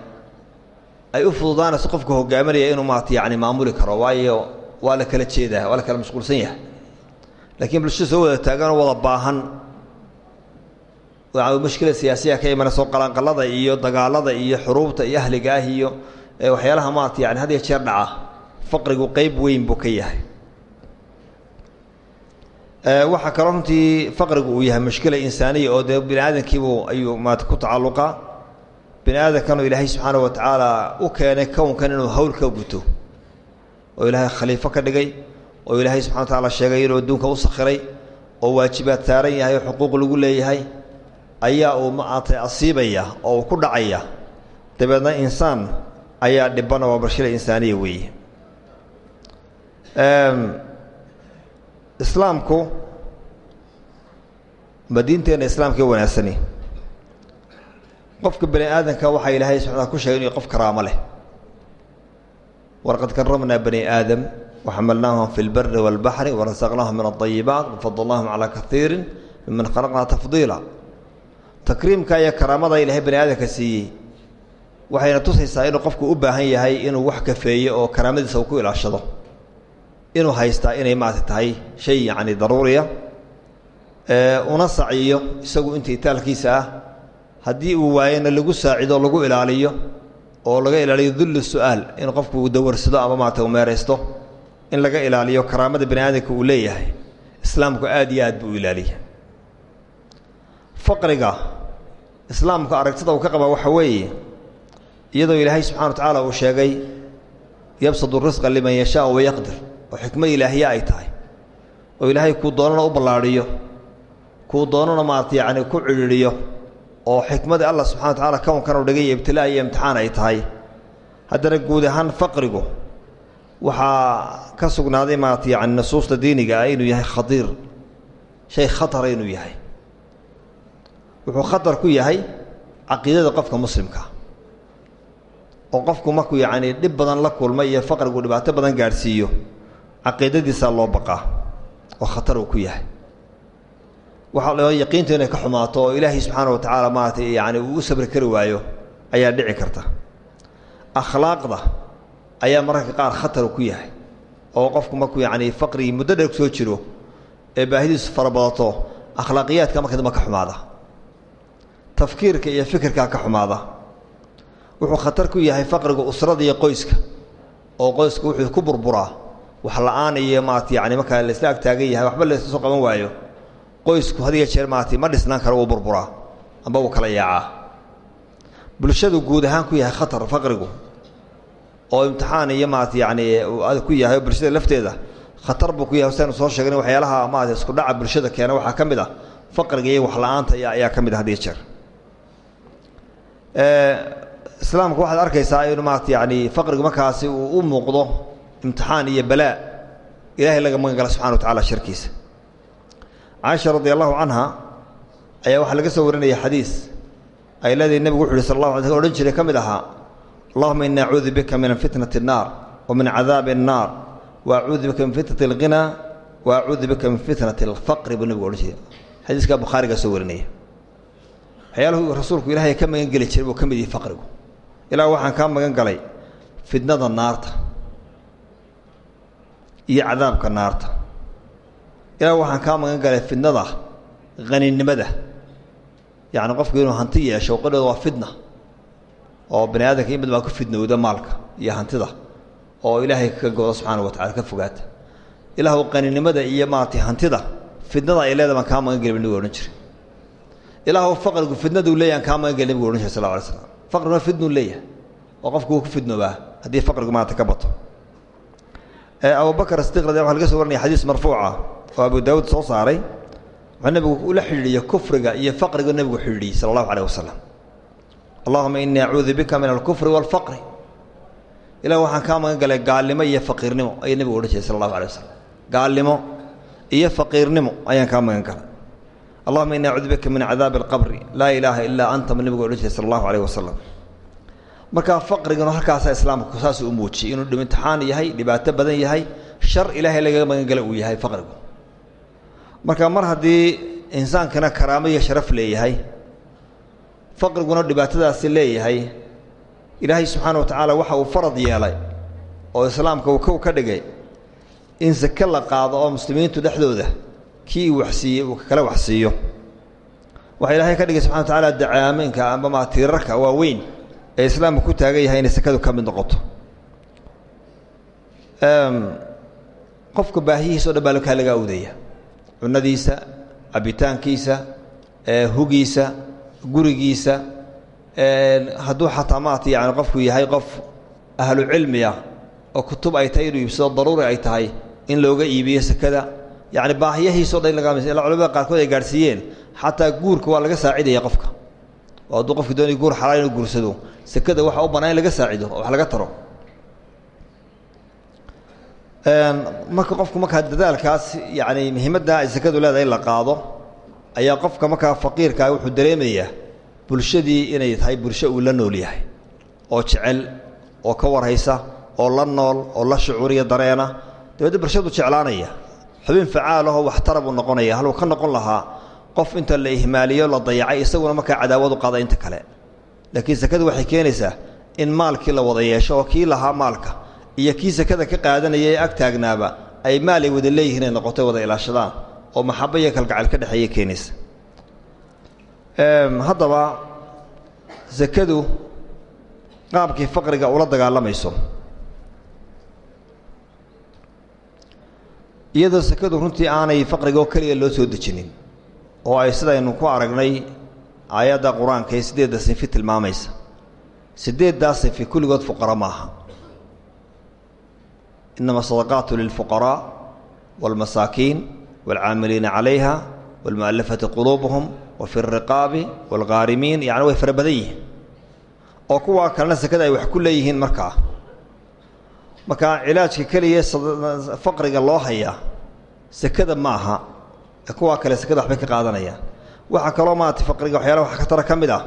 B: ay u fududaanayso qofka hogaaminaya inuu maarata yacni maamuli karo waayo waa la kala jeedaa waa la kala mashquulsan yahay. Laakiin bulsho soo wada taaganoo wada baahan mushkila siyaasiya ka imanayso qalanqalada iyo dagaalada iyo xuruubta iyo ahliga ah iyo waxyaalaha maarata yani had jeer dhaca faqrigu qeyb weyn buu ka yahay. Waxaa kaloo runtii faqrigu uu yahay mushkila insaaniya oo dee bini ayuu maarata ku tacalluqa bini aadamkanuu ilaahay subxaana wa tacaala u keenay kownkan inuu hawl ka guto oo ilaahay khaliifo ka dhigay oo ilaahay subxana wa tacaala sheegay inuu adduunka u sakhiray oo waajibaad saaran yahay xuquuq lagu leeyahay ayaa uu maartay asiibaya oo uu ku dhacaya. Dabeedna insaan ayaa dhibana waa barshila insaaniya weeye. Islaamku ma diinteenna islaamka wanaagsani. Qofka bani aadamka waxaa ilaahay subxana ku sheegay inuu qof karaamo leh. Walaqad karamnaa bani aadam waxamalnaahum fi lbari wاlbaxri warasaqnaahum min alayibaat wafadalnaahum calaa kaiiri miman khalaqnaa tafdiila takriimka iyo karaamada ilaahay bani aadamka siiyey waxayna tusaysaa inuu qofku u baahan yahay inuu wax kafeeyo oo karaamadiisa uu ku ilaashado. Inuu haystaa inay maarata tahay shay yacni daruuriya una saciyo isagu inta itaalkiisa ah. Haddii uu waayona lagu saacido lagu ilaaliyo oo laga ilaaliyo dullu su'aal in qofku uu dawarsado ama maarata u meeraysto in laga ilaaliyo karaamada bani aadamka uu leeyahay islaamku aad iyo aad buu u faqriga islaamku aragtida uu ka qaba waxa weeye iyadoo ilaahay subxana wa tacaala uu sheegay yabsadu risqa liman yashaa wayaqdir oo xikmad ilaahiya ay tahay oo ilaahay kuu doonana u ballaadhiyo kuu doonana maarata yacni ku cidhiidhiyo oo xikmadii allah subxana wa tacala kownkan u dhigay ibtilaa iyo imtixaan ay tahay. Haddana guud ahaan faqrigu waxaa ka sugnaaday maarata yacni nusuusta diiniga ah inuu yahay khadiir shay khatara inuu yahay wuxuu khatar ku yahay caqiidada qofka muslimka. Oo qofku markuu yacnii dhib badan la kulma iyo faqrigu dhibaato badan gaadhsiiyo caqiidadiisaa loo baqaa oo khatar uu ku yahay. Waxaa la yaqiintu inay ka xumaato oo ilaahay subxaana wa tacaala maaragtay yani uu u sabri kari waayo ayaa dhici karta. Akhlaaqda ayaa mararka qaar khatar ku yahay oo qofku markuu yacnii faqrigii muddo dheer soo jiro ee baahidiisu farabadato akhlaaqiyaadka marka dambe ka xumaada tafkiirka iyo fikirkaa ka xumaada. Wuxuu khatar ku yahay faqriga usrada iyo qoyska oo qoyska wuxuu ku burburaa wax la'aan iyo maarata yani markaa laisla agtaagan yahay waxba laysla soo qaban waayo. Qoysku had jeer maarata ma dhisnaan karo uu burburaa amba uu kala yaacaa. Bulshadu guud ahaan ku yahay khatar faqrigu oo imtixaan iyo maarata yani ku yahay bulshada lafteeda khatar buu ku yahay saynu soo sheegna waxyaalaha maarata isku dhaca bulshada keena waxaa ka mid ah faqriga iyo wax la'aanta ayaa ka mid ah had jeer islaamka waxaad arkaysaa inu maarata yani faqrigu markaasi uu u muuqdo imtixaan iyo balaa ilahay laga magan gala subxana wa tacala sharkiisa caaisha radi allahu canha ayaa waxaa laga soo warinaya xadiis ay leedahay nebigu wuxu uhi sal allah alay odhan jiray ka mid ahaa allahuma ini acuudu bika min fitnati الnaar wa min cadaabi الnaar wa acuudu bika min fitnati اlghinaa wa acuudu bika min fitnati اlfaqri buu nebigu odhan jiray xadiiskaa bukhaarigaa soo warinaya waxyaaluhu rasuulku ilaahay ka magan geli jiray buu ka mid faqrigu. Ilaa waxaan kaa magan galay fidnada naarta iyo cadaabka naarta. Ilaa waxaan kaa magan galay fidnada haninimada yacni qofku inuu hanti yeesho qadhooda waa fidna oo bani aadamka ku fidnowda maalka iyo hantida. Oo ilaahay ka godo subxaana wa tacala ka fogaata. Ilaahu qaninimada iyo maaratay hantida fidnada ay leeda baan magan geli odhan jiray ilaahu faqrigu fidnaduu leeyahy aan kaa magan geli nabigu odhan jiray sal lla alay slam faqriguna fidnuu leeyahay. Oo qofku wuu ku fidnoobaa haddii faqrigu maanta ka bato. Abubakr sidiq radi waa laga soo waranaya xadiis marfuuca oo abu daawuud soo saaray wuxuu nebigu ula xidhiidhiyey kufriga iyo faqriga nebigu xidhiidhiyey sala allahu aleyh wasalam allahuma inii acuudu bika min alkufri waalfaqri ilah waxaan kaa magan galay gaalnimo iyo faqiirnimo ayuu nebigu odhan jiray sala allahu alay wasalam gaalnimo iyo faqiirnimo ayaan kaa magan galay allahuma inii acuudu bika min cadaabi alqabri. Laa ilaaha ilaa anta ma nebigu odhan jiray sala allahu aleyh wasalam markaa islaamku saas u muujiyey inuu imtixaan yahay dhibaato badan yahay shar ilaahay lagaga magangala uu yahay faqrigu. Marka mar haddii insaankana karaamo iyo sharaf leeyahay faqriguna dhibaatadaasi leeyahay ilaahay subxaana wa tacaala waxa uu farad yeelay oo islaamka uu ka dhigay in sake la qaado oo muslimiintu dhexdooda kii uu waxsiiyey uu kala waxsiiyo. Waxaa ilaahay ka dhigay subxana wa tacaala dacaaminka amba maa tiirarka waaweyn ee islaamku ku taagan yahay inay sakadu ka mid noqoto. Qofka baahihiisa o dhan baa kaa laga awdaya cunadiisa cabitaankiisa hugiisa gurigiisa hadduu xataa maata yani qofku yahay qof ahlu ah oo kutub ay tahay inuu iibsado daruuri ay tahay in looga iibiyo sakada yani baahiyahiisa o dhan laga ila culamada qaarkood ay gaadhsiiyeen xataa guurka waa laga saacidaya qofka. Oo hadduu qofki doonay guur xalaal inuu guursado sekada waxaa u bannaan in laga saacido oo wax laga taro. Marka qofku markaa dadaalkaas yacni muhiimadda ay sekadu leedahay in la qaado ayaa qofka markaa faqiirkaa wuxuu dareemayaa bulshadii inay tahay bulsho uu la nool yahay. Oo jecel oo ka warhaysa oo la nool oo la shucuuriya dareena. Dabeedna bulshadu jeclaanaya xubin facaalahoo waxtara buu noqonaya haluu ka noqon lahaa qof inta la ihmaaliyo la dayacay isaguna markaa cadaawadu qaada inta kale. Laakiin sakadu waxay keenaysaa in maalkii la wada yeesho oo kii lahaa maalka iyo kii sakada ka qaadanaya ee ag taagnaaba ay maal ay wada leeyihiin ay noqotay wada ilaashadaan oo maxaba iyo kalgacayl ka dhexeeya keenaysa. Haddaba sakadu qaabkii faqriga ula dagaalamayso iyadoo sakadu runtii aanay faqrigaoo keliya loo soo dejinin oo ay sidaynu ku aragnay aayadda qur-aanka ee siddeedda sinfi tilmaamaysa siddeeddaa sinfi kulligood fuqara maaha inama asadaqaatu lilfuqaraa wاlmasaakiin wاlcaamiliina calayha wاlmu'alafati quluubuhum wa fi اriqaabi wاlghaarimiin yacni way fara badan yihiin oo kuwaa kalena sekada ay wax ku leeyihiin markaa marka cilaajka keliya faqriga loo hayaa sekada ma aha kale sekada waxbay ka qaadanayaan. Waxaa kaloo maarata faqriga waxyaalaha wax ka mid ah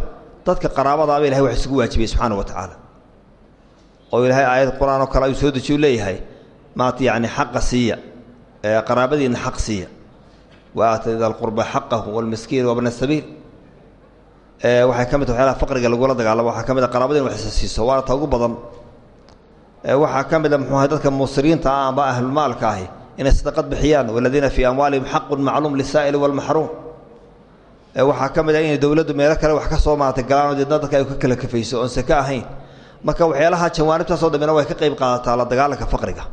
B: dadka qaraabadaaba ilahay wax isugu waajibiyey subxaana wa tacaala. Oo ilaahay aayad qur'aan oo kale soo dejiyu leeyahay maarata yacni xaqa siiya qaraabadiinna xaq siiya. Wa aata ida alqurba xaqahu walmiskiin wabna sabiil. Waxay ka mid tahay waxyaalaha faqriga lagula dagaalamo waxaa ka mid a qaraabada in wax isa siiso waana ta ugu badan waxaa ka mid a muxuu ahay dadka muusiriinta ah amba ahlulmaalka ahi inay sadaqad bixiyaan waladiina fii amwaalihim xaqun macluum lisaa'ili walmaxruum waxaa ka mid ah inay dowladdu meelo kale wax ka soo maartay galaan oo deedna dadka ay ka kala kafayso oon seke ahayn. Marka waxyaalaha jawaanibtaasoo dhammina way ka qayb qaadataa la dagaalanka faqriga.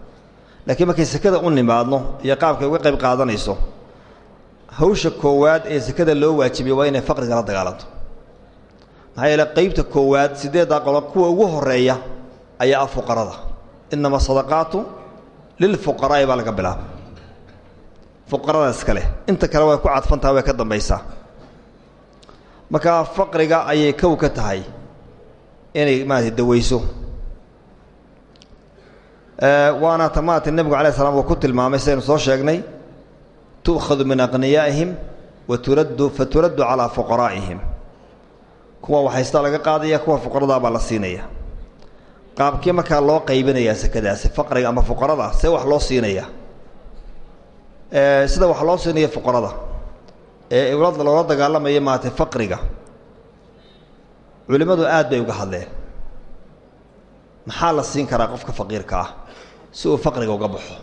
B: Laakiin markay sekada u nimaadno iyo qaabkay uga qayb qaadanayso hawsha koowaad ee sekada loo waajibiyo waa inay faqriga la dagaalanto. Maxaa yeele qeybta koowaad siddeeddaa qodob kuwa ugu horreeya ayaa ah fuqarada. Inama sadaqaatu lilfuqaraa'i baa laga bilaaba fuqarada iskale inta kale way ku cadfantaha way ka dambaysaa. Markaa faqriga ayay kow ka tahay inay maarata daweyso. Waana ta maarata nebigu alay uu ku tilmaamay sidaynu soo sheegnay tu'khadu min aqniyaa'ihim wa turaddu fa turaddu calaa fuqaraa'ihim. Kuwa waxaysta laga qaadaya kuwa fuqaradaa baa la siinaya qaabkii markaa loo qaybinayaa sekadaasi faqriga ama fuqarada see wax loo siinaya sida wax loo siinaya fuqarada. Ee loola dagaalamaya maarata faqriga. Culimmadu aad bay uga hadleen. Maxaa la siin karaa qofka faqiirka ah si uu faqriga uga baxo?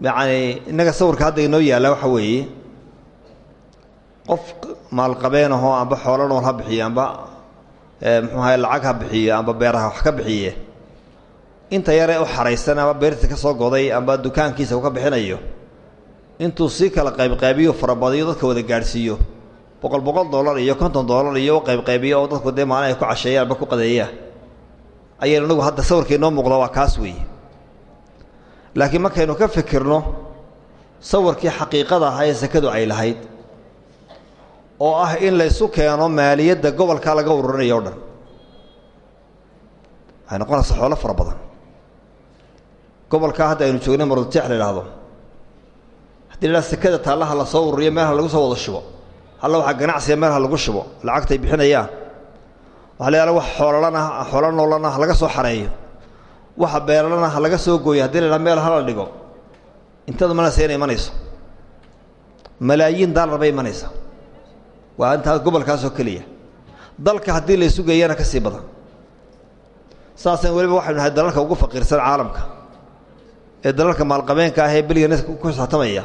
B: Yacani innaga sawirka hadda inoo yaalla waxa weeye qof maalqabeen ahoo amba xoolo nool ha bixiye amba muxuu ahay lacag ha bixiyo amba beeraha wax ka bixiye. Inta yaree u xaraysan ama beerta ka soo goday amba dukaankiisa uu ka bixinayo. Intuu sii kala qaybqaybiyo farabadiyo dadka wada gaadhsiiyo. Boqol boqol dollar iyo konton dollar iyo u qaybqaybiyo oo dadku dee maalin ay ku casheeyaan amba ku qadeeyaan ayaynu inagu hadda sawirka inoo muuqda waa kaas weeye. Laakiin markaynu ka fikirno sawirkii xaqiiqada ahaa ee sekadu ay lahayd oo ah in laysu keeno maaliyadda gobolka laga ururinayo o dhan. Waxay noqonaysaa xoolo fara badan. Hadda aynu joognay marudjeex la idhaahdo haddii la idhaha sekada la soo ururiyo meelha lagu soo wada shubo. Halla waxaa ganacsiga meelha lagu shubo lacagtay bixinayaan. Waxa la wax xoololana xoolo noolana ha laga soo xareeyo. Waxa beeralana ha laga soo gooyo haddii la meel hala dhigo. Inteedu manaysa inay malaayiin daalar bay imanaysaa waa intaa gobolkaasoo keliya. Dalka haddii la isu geeyana ka sii badan. Saasaan weliba waxaynu nahay dalalka ugu faqiirsan caalamka. Ee dalalka maalqabeenka ah ee beligan ku satamaya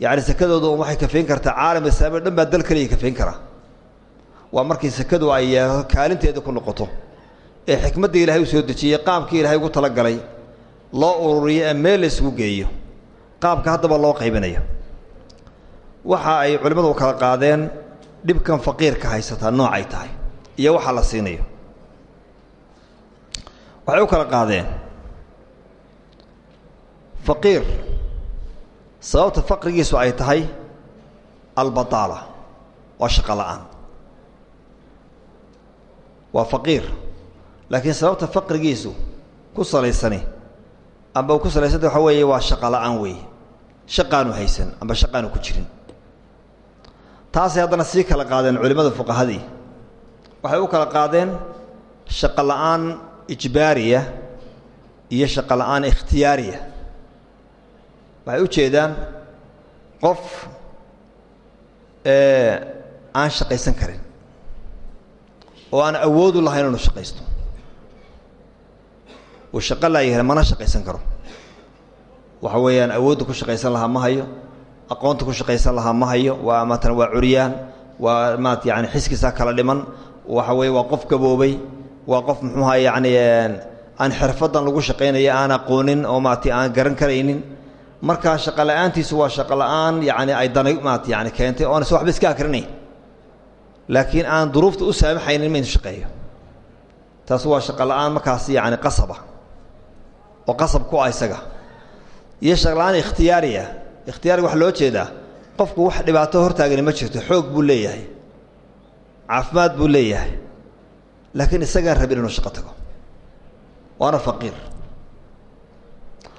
B: yacni sekadoodu waxay kafayn kartaa caalam islaami o dhan baa dal keliya kafayn waa markii sekadu ay kaalinteeda ku noqoto. Ee xikmaddii ilahay u soo dejiyey qaabkii ilahay ugu talagalay loo ururiyo ee meel la isugu geeyo. Qaabka haddaba loo qaybinayo. Waxa ay culimmadu kala qaadeen dhibkan faqiirka haysataa noocay tahay. Iyo waxa la siinayo. Waxay u kala qaadeen. Faqiir sababta faqrigiisu ay tahay albataala waa shaqo la'aan. Waa faqiir laakiin sababta faqrigiisu ku salaysani amba ku salaysanta waxa weeye waa shaqo la'aan weeye. Shaqaanu haysan amba shaqaanu ku jirin taasay haddana sii kala qaadeen culimmada fuqahadii. Waxay u kala qaadeen shaqo la'aan ijbaariya iyo shaqo la'aan ikhtiyaariya. Waxay u jeedaan qof aan shaqaysan karin oo aan awoodu lahayn inuu shaqaysto. Uu shaqo laayahay mana shaqaysan karo. Waxa weeyaan awoodda ku shaqaysan lahaa ma hayo aqoonta ku shaqaysan lahaa ma hayo waa maatan waa curyaan waa maat yani xiskiisaa kala dhiman waxa weeye waa qof gaboobay waa qof muxuuha yacni aan xirfadan lagu shaqaynaya aan aqoonin oo maati aan garan karaynin. Markaa shaqo la'aantiisu waa shaqo la'aan yacni ay danay maat yani keentay oon is waxba iska akrinayn. Laakiin aan duruufta u saamaxaynin ma inu shaqeeyo. Taas waa shaqo la'aan markaas yacni qasaba oo qasab ku ah isaga. Iyo shaqo la'aan ikhtiyaariya ikhtiyaariga waxaa loo jeedaa. Qofku wax dhibaato hortaagani ma jirto. Xoog buu leeyahay. Caafimaad buu leeyahay. Laakiin isagaan rabin inuu shaqo tago. Waana faqiir.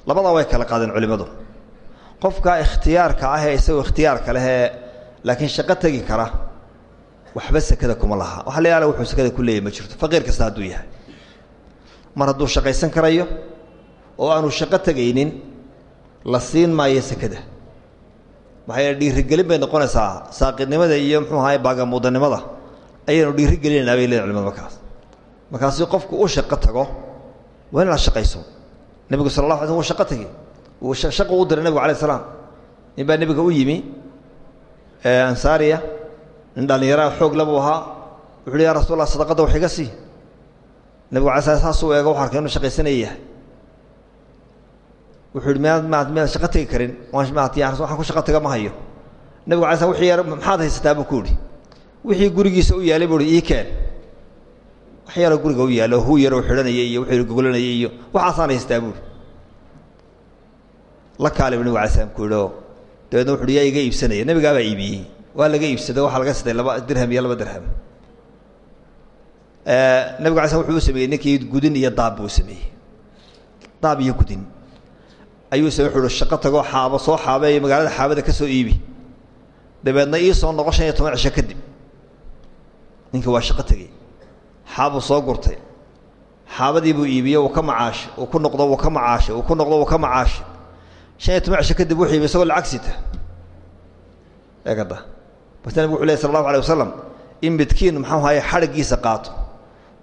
B: Labadaa way kala qaadeen culimmadu. Qofkaa ikhtiyaarka ah ee isagoo ikhtiyaarka lehee laakiin shaqo tegi kara waxba sekada kuma laha. Waxa la yaalla wuxuu sekada ku leeyahy ma jirto. Faqiir kasta hadduu yahay. Mar hadduu shaqaysan karayo oo aanu shaqo tegaynin la siin maayo sekada maxaa dhiirigelin bay noqonaysaa. Saaqidnimada iyo muxuu ahaay baagamuudanimada ayaynu dhiirigelinaynaa bay leedahay culimadu markaas. Markaasi qofku u shaqo tago waa in la shaqayso. Nebigu sala allah alay slm wuu shaqo tegi wuu shaqu u diray nebigu alay salaam. Nin baa nebiga u yimi ansaariya. Nin dhallinyaraha xoog labuu ahaa. Wuxu uhi ya rasul allah sadaqadda wax iga sii. Nebigu alay slam saasuu eego waxu arkay inuu shaqaysanaya yahay wuxuu yihi miyaad maad miyaad shaqo tegi karin. Maat ya rasul waxaan ku shaqo taga ma hayo. Nebigu alay slam wixii yar maxaad haysataa buu ku yidhi. Wixii gurigiisa u yaalay buu hi ii keen. Wax yaroo guriga u yaalo hu yaroo xidhanayay iyo wuxuu gogolanayay iyo waxaasaan haystaa? buuri la kaali bu nebigu alay slam ku yidhi oo. Dabeedna wuxu uhi yaa iga iibsanaya. Nebigaabaa iibiyey. Waa laga iibsaday waxaa laga siday laba dirham iyo laba dirham. Nebigu alay slam wuxuu u sameeyey ninkii gudin iyo daab buu sameeyey. Daab iyo gudin ayuu same wuxu uhi shaqo tagoo xaabo soo xaabeeyo magaalada xaabada ka soo iibi. Dabeedna ii soo noqo shan iyo toban cisho kadib. Ninkii waa shaqo tegey. Xaabuu soo gurtay. Xaabadii buu iibiyey uu ka macaashay uu ku noqdo uu ka macaashay uu ku noqdo uu ka macaashay shan iyo kadib wuxuu iibiy isagoo lacag sita eegada marta nebigu wuxu ley sala allahu in midkiin muxuu ahaye xadhiggiisa qaato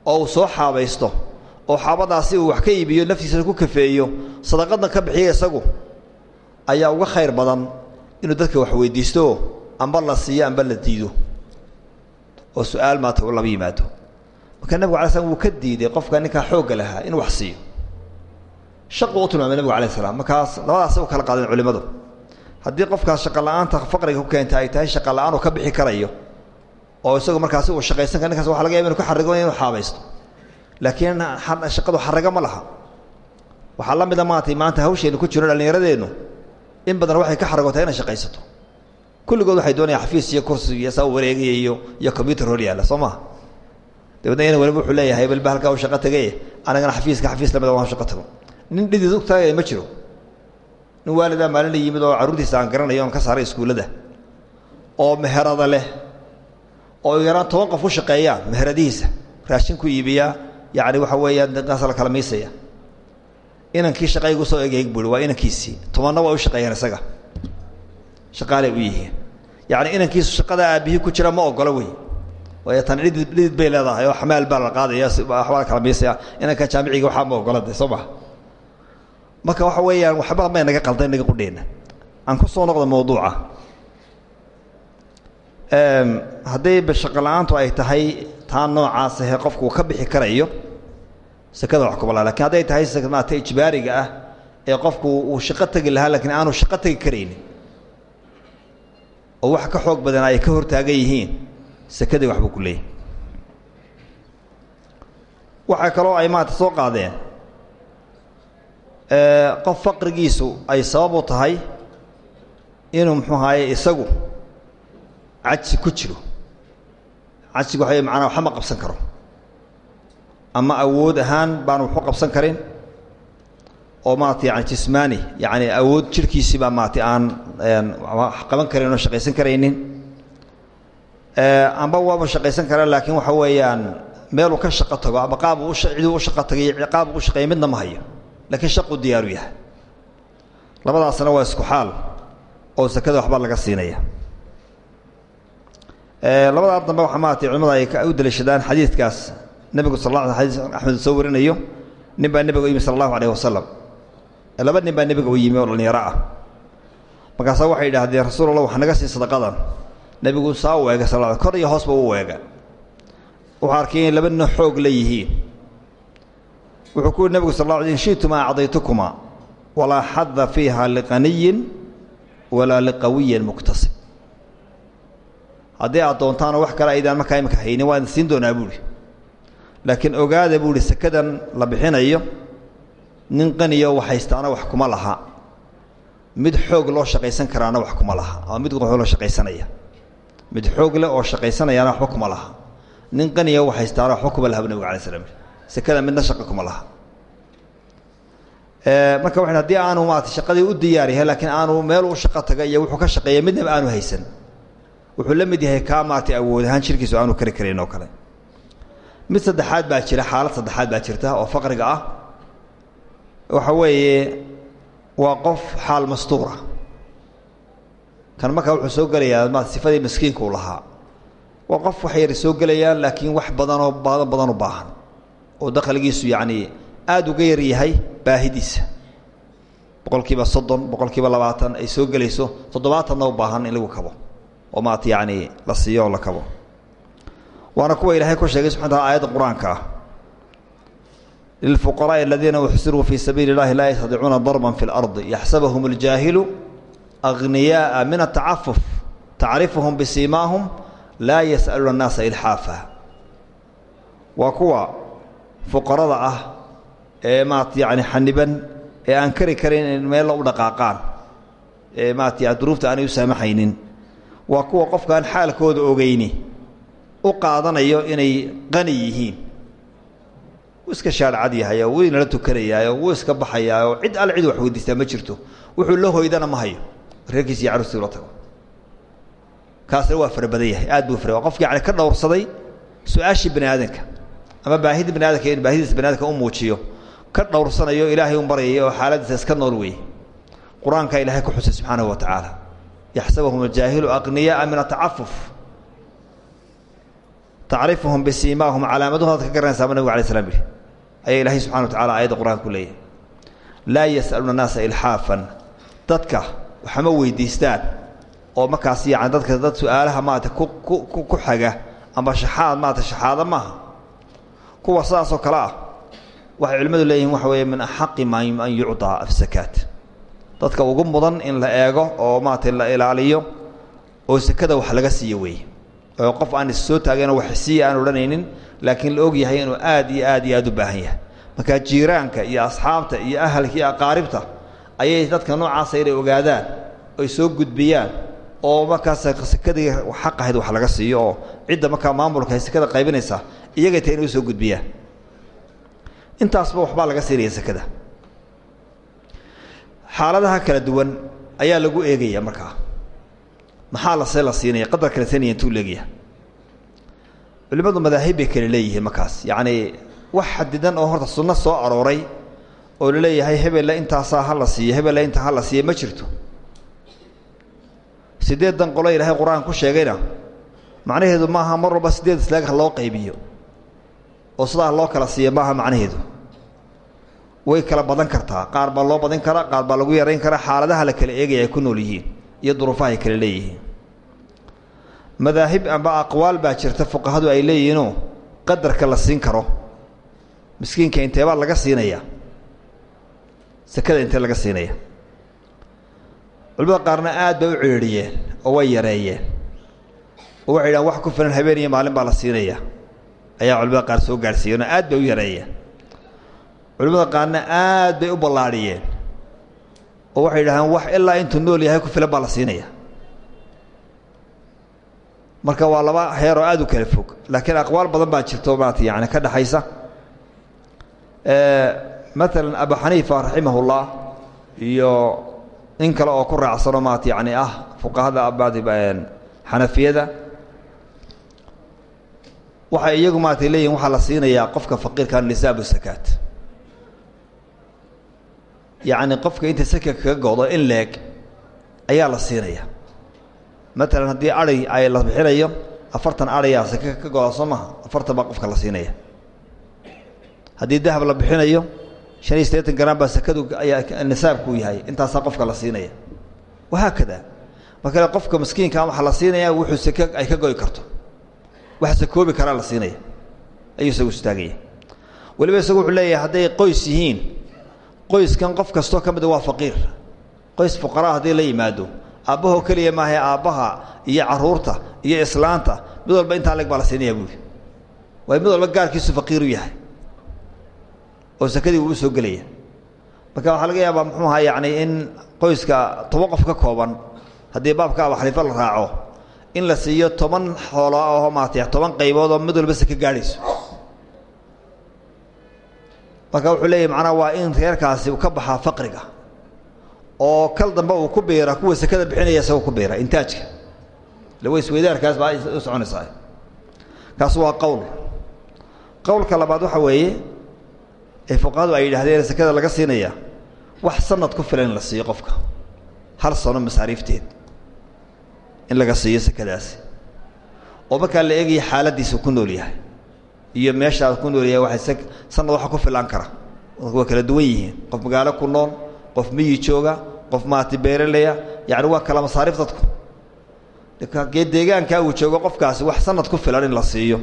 B: oo soo xaabaysto oo xaabadaasi uu wax ka iibiyo naftiisa ku kafeeyo sadaqadna ka bixiya isagu ayaa uga khayr badan inuu dadka wax weydiisto amba la siiyo amba la diido oo su'aal maata uu laba yimaado. Marka nebigu alay slam wuu ka diiday qofka ninkaa xoogga lahaa inuu wax siiyo. Shaqu u nebigu alay slam markaas labadaas u kala qaadeen culimmadu. Haddii qofkaas shaqa la'aanta faqriga ku keenta ay tahay shaqa la'aan uu ka bixi karayo oo isagu markaasi uu shaqaysan ninkaas waxa laga yaba inu ka xarigo inuu xaabaysto laakiin shaqadu xaraga ma laha. Waxaa la mida maatay maanta hawshaynu ku jirno dhallinyaradeennu in badan waxay ka xaragotaa inay shaqaysato. Kulligood waxay doonayaan xafiis iyo kursi iyo saa wareegaya iyo iyo combyuter hor yaalla soo maha dabeedna ina waliba wuxuu leeyahay balba halkaa u shaqo tagaye anagana xafiiska xafiis lamida waan shaqo tago. Nin dhidid u taagaya ma jiro. Nin waalidaa maalin la yimid oo carruurtiisa aan garanayo on ka saaray iskuullada oo meherada leh oo yaraan toban qof u shaqeeyaan meheradihiisa raashin ku iibiyaa yacni waxa weeyaan dankaasa la kala miisaya inankii shaqaygu soo egeyg buui waa inankiisii. Tobanna waa u shaqeeyaan isaga. Shaqaalay u yihiin. Yacni inankiisu shaqada aabbihii ku jira ma ogola wey. Waayo tan dhidid dhidid bay leedahay oo xamaal baa la qaadaya waxbaa la kala miisaya inanka jaamiciga waxaa ma ogola de soo maha marka waxa weeyaan waxba may naga qaldan naga qudheenna aan ku soo noqda mawduuca. Hadday shaqo la'aantu ay tahay taa noocaas ahe qofku uu ka bixi karayo sekada wax kuma laha laakiin tahay maata ijbaariga ah ee qofku uu shaqo tegi lahaa lakiin aanu shaqo tegi karaynin. Oo wax ka xoog badan ay ka hortaagan yihiin sekadii waxbuu ku leeyahy waxaa kaloo ay maanta soo qaadeen qof faqrigiisu ay sabab u tahay inuu muxuu ahaye isagu cajsi ku jiro cajsigu waxa macnaa waxba ma qabsan karo. Ama awood ahaan baanu waxu qabsan karin oo maarata yani jismaani yani awood jirhkiisii baa maarata aan qaban karin oo shaqaysan karaynin. Amba waaba shaqaysan karaa laakiin waxa weeyaan meeluu ka shaqo tago ama qaabuu ciduu u shaqo tagay qaabuu u shaqeeya midna ma hayo. Lakiin shaquu diyaaru yahay. Labadaasna waa isku xaal oo sakada waxba laga siinaya labadaa dambe waxaa maarata culimada ay u daliishadaan xadiidkaas. Nebigu sal la xadis axmed soo warinayo nin baa nebiga u yimi sala wasalam laba nin baa nebiga yimi oo dhallinyaro ah. Markaasaa waxay yidhaahdeen rasuul allah wax naga sii sadaqadan. Nebigu saa u eega kor iyo hoosba u eega wuxuu arkay laba nin xoog la yihiin. Wuxuu ku yidhi nebigu sal la alay shitumaa acdaytukumaa walaa xada liqaniyin walaa liqawiyin muktasib haddii aad doontaanoo wax kale aydaan markaa imika haynin waa siin doonaa buuhi laakiin ogaada buuhi sekadan la bixinayo nin qaniyo wax haystaana wax kuma laha. Mid xoog loo shaqaysan karaana wax kuma laha. Ama mid loo shaqaysanaya mid xoog leh oo shaqaysanayaana waxba kuma laha. Nin qaniyo wax haystaana waxba kuma laha bu nebigu alay slam midna shaqo kuma laha. Marka wa haddii aanu maarata shaqadii u diyaar yahay laakiin aanu meel u shaqo taga iyo wuxuu ka shaqeeya midnaba aanu haysan wuxuu la mid yahay kaa maarata awood ahaan jirkiisu aanu kari karin oo kale. Mid saddexaad baa jira xaalad saddexaad baa jirta oo faqriga ah. Waxa weeye waa qof xaal mastuura kan markaa wuxuu soo gelayaa ma sifadii miskiinka u lahaa. Waa qof wax yar soo gelayaan laakiin wax badanoo badan badan u baahan. Oo dakhligiisu yacnii aada uga yar yahay baahidiisa. Boqol kiiba soddon boqol kiiba labaatan ay soo gelayso toddobaatanna u baahan in lagu kabo oo maata yacnii la siiyo oo la kabo waana kuwa ilaahay ku sheegay subxana tala aayadda qur-aanka ah lilfuqaraaءi aladiina uxsiruu fii sabiili اllahi laa yastadiicuuna darban fi اlardi yaxsabahum اljaahilu agniyaءa min atacafuf tacrifuhum bisiimaahum laa yas'aluuna الnaasa ilxaafa waa kuwa fuqarada ah ee maarata yani xaniban ee aan kari karin in meella u dhaqaaqaan ee maarata duruufta aanay u saamaxaynin waa kuwa qofkaan xaalkooda ogeyni u qaadanayo inay qani yihiin. Wuu iska shaarcad yahay oo wuu inala tukanayaayo wuu iska baxayaayoo cid alle cid wax weydiistaa ma jirto. Wuxuu la hoydana ma hayo. Reerkiisi iyo carruurtii ula tago. Kaasna waa fara badan yahay aad buu fara qofki yani ka dhowrsaday su'aashii bani aadanka ama baahidii bani aadamka in baahidiisa bani aadamka u muujiyo ka dhowrsanayo ilaahay u baryaya oo xaaladiisa iska nool weeye. Qur'aankaa ilaahay ku xusay subxaanahu wa tacaala yaxsabahum aljaahilu aqniyaaa min atacafuf tacrifuhum bisiimaahum calaamaduhooad ka garanaysaa ba nabig alay slam yihi ayaa ilaahay subxana wa tacala aayadda qur'aanka ku leeyahay. Laa yas'aluuna annaasa ilxaafan dadka waxama weydiistaan oo markaas yacan dadka dad su'aalaha maarata ku ku xaga ama shaxaad maarata shaxaada maaha kuwa sidaasoo kale ah waxay culimmadu leeyihiin waxa weeye min axaqi ma an yucdaa afsakaat dadka ugu mudan in la eego oo maarata la ilaaliyo oo sekada wax laga siiyo weeye oo qof aan is soo taageenoo wax siiya aan odhanaynin laakiin la og yahay inuu aad iyo aad iyo aad u baahan yahay. Markaa jiiraanka iyo asxaabta iyo ahalka iyo aqaaribta ayay dadka noocaasa inay ogaadaan oy soo gudbiyaan oo markaas sekadii xaq ahayd wax laga siiyo oo cidda markaa maamulka sekada qaybinaysa iyagay tahay inay u soo gudbiyaan. Intaasba waxbaa laga siinaya sekada xaaladaha kala duwan ayaa lagu eegaya markaa. Maxaa lase la siinaya? Qadar kala sanaya intuu leegaya culimmadu madaahib kale leeyihiin markaas. Yacnii wax xadidan oo horta sunno soo arooray oo la leeyahay hebelle intaasaa ha la siiyo hebelle intaa ha la siiya ma jirto. Siddeedan qolo ilaahay qur'aanka ku sheegayna macnaheedu maaha mar walba siddeed islaag loo qaybiyo. Oo sidaa loo kala siiya maaha macnaheedu way kala badan kartaa. Qaar baa loo badin karaa qaar baa lagu yarayn karaa. Xaaladaha la kala eegaya ay ku nool yihiin iyo duruufaha ay kala leeyihiin. Madaahib amba aqwaal baa jirta fuqahadu ay leeyihiinoo qadarka la siin karo. Miskiinka inteebaa laga siinaya? Sekada intee laga siinaya? Culimada qaarna aad bay u cihiiriyeen oo way yareeyeen. Oo waxay yidhahan wax ku filan habeen iyo maalin baa la siinaya. Ayaa culimada qaar soo gaadhsiiyeenoo aad bay u yareeyeen culimada qaarna aad bay u ballaadhiyeen oo waxay yidhahdeen wax ilaa intuu nool yahay ku filan baa la siinaya. Marka waa laba heer oo aada u kala fog laakiin aqwaal badan baa jirto maarata yani ka dhexaysa maalan abu xaniifa raximahullah iyo in kale oo ku raacsanoo maarata yani ah fuqahada bad xanafiyada waxay iyagu maarata leeyihiin waxaa la siinayaa qofka faqiirka nisaabu sakaat yacni qofka inta saka kaga go'do in leeg ayaa la siinaya maalan haddii ari ay la bixinayo afartan ariyaa saka ka goda soo maha afartan baa qofka la siinaya haddii dahab la bixinayo shan iyo siddeetan garaan baa sakadu ayaa nisaabku yahay intaasaa qofka la siinaya wahaakada markale qofka miskiinka waxaa la siinaya wuxuu sake ay ka goy karto. Waxa sakoobi karaa la siinaya ayuu isagu istaagaya. Weliba isagu wuxuu leeyahay hadday qoys yihiin qoyskan qof kastoo ka mida waa faqiir. Qoys fuqaraa haddii la yimaado aabbahoo keliya maahae aabbaha iyo carruurta iyo islaanta mid walba intaa leg baa la siinaya buuri. Waayo mid walba gaarkiisu faqiiru yahay oo sakadii wuu u soo gelaya. Marka waxaa laga yaabaa muxuu ahaa yacni in qoyska toban qof ka kooban haddii baabka aba la raaco in la siiyo toban xoolo oo maarata toban qaybood oo mid walba saka gaadhayso marka wuxuu leeyahy macnaha waa in reerkaasi ka baxaa faqriga oo kal dambe uu ku biira kuwa sekada bixinaya isagoo ku biira intaajka. Lawa isweydaarkaas baa u soconaysaa kaas waa qowl. Qowlka labaad waxa weeye ee fuqahadu ay yidhahdeen sekada laga siinaya wax sanad ku filan la siiyo qofka. Hal sano masaariifteed in laga siiyo sekadaasi oo markaa la eegaya xaaladiisa ku nool yahay iyo meeshaad ku nool yahay waay sanad waxa ku filan kara. Waa kala duwan yihiin. Qof magaalo ku nool qof miyi jooga qof maati beeraleya yacni waa kala masaariif dadku. Gee deegaankaa uu joogo qofkaasi wax sanad ku filan in la siiyo.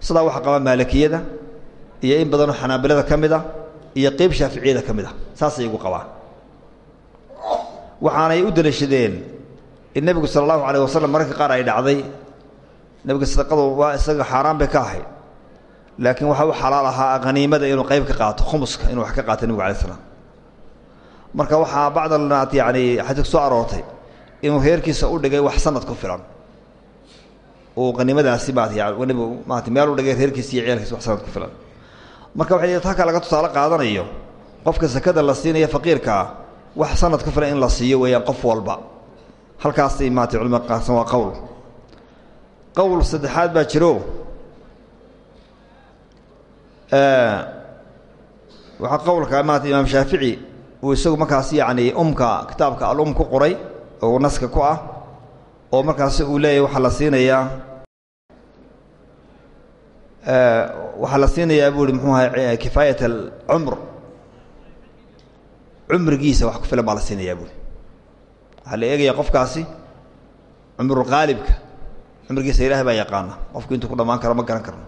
B: Sidaa waxaa qaba maalikiyada iyo in badanoo xanaabilada ka mid a iyo qeyb shaaficiyada ka mid a. Saasay igu qabaan. Waxaanay u daliishadeen in nebigu sala allahu calayh wasalam mararka qaar ay dhacday. Nebiga sadaqadu waa isaga xaaraan bay ka ahayd laakiin waxa u xalaal ahaa haniimada inuu qayb ka qaato khumuska inuu wax ka qaato nebigu alay slam marka waxaa bacdalnaat yacni xadiis soo aroortay inuu reerkiisa u dhigay wax sanad ku filan. Uu qaniimadaasi maata nebigu maata meel u dhigay reerkiisa iyo ciyaalkiisa wax sanad ku filan. Marka waxay halka laga tusaale qaadanayo qofka sakada la siinaya faqiirkaa wax sanad ku filan in la siiyo weeyaan qof walba. Halkaasay maata culimada qaarsan waa qowl qowl saddexaad baa jiro waxaa qowlka maata imaam shaafici uu isagu markaas yacni umka kitaabka al-um ku qoray oo naska ku ah oo markaasi uu leeyahy waxaa la siinayaa waxaa la siinayaa buu ihi muxuu ahay kifaayat alcumr cumrigiisa wax ku filan baa la siinayaa buui waxaa la eegayaa qofkaasi cumrulqaalibka cumrigiisa ilahay baa yaqaana qofku intuu ku dhammaan karo ma garan karno.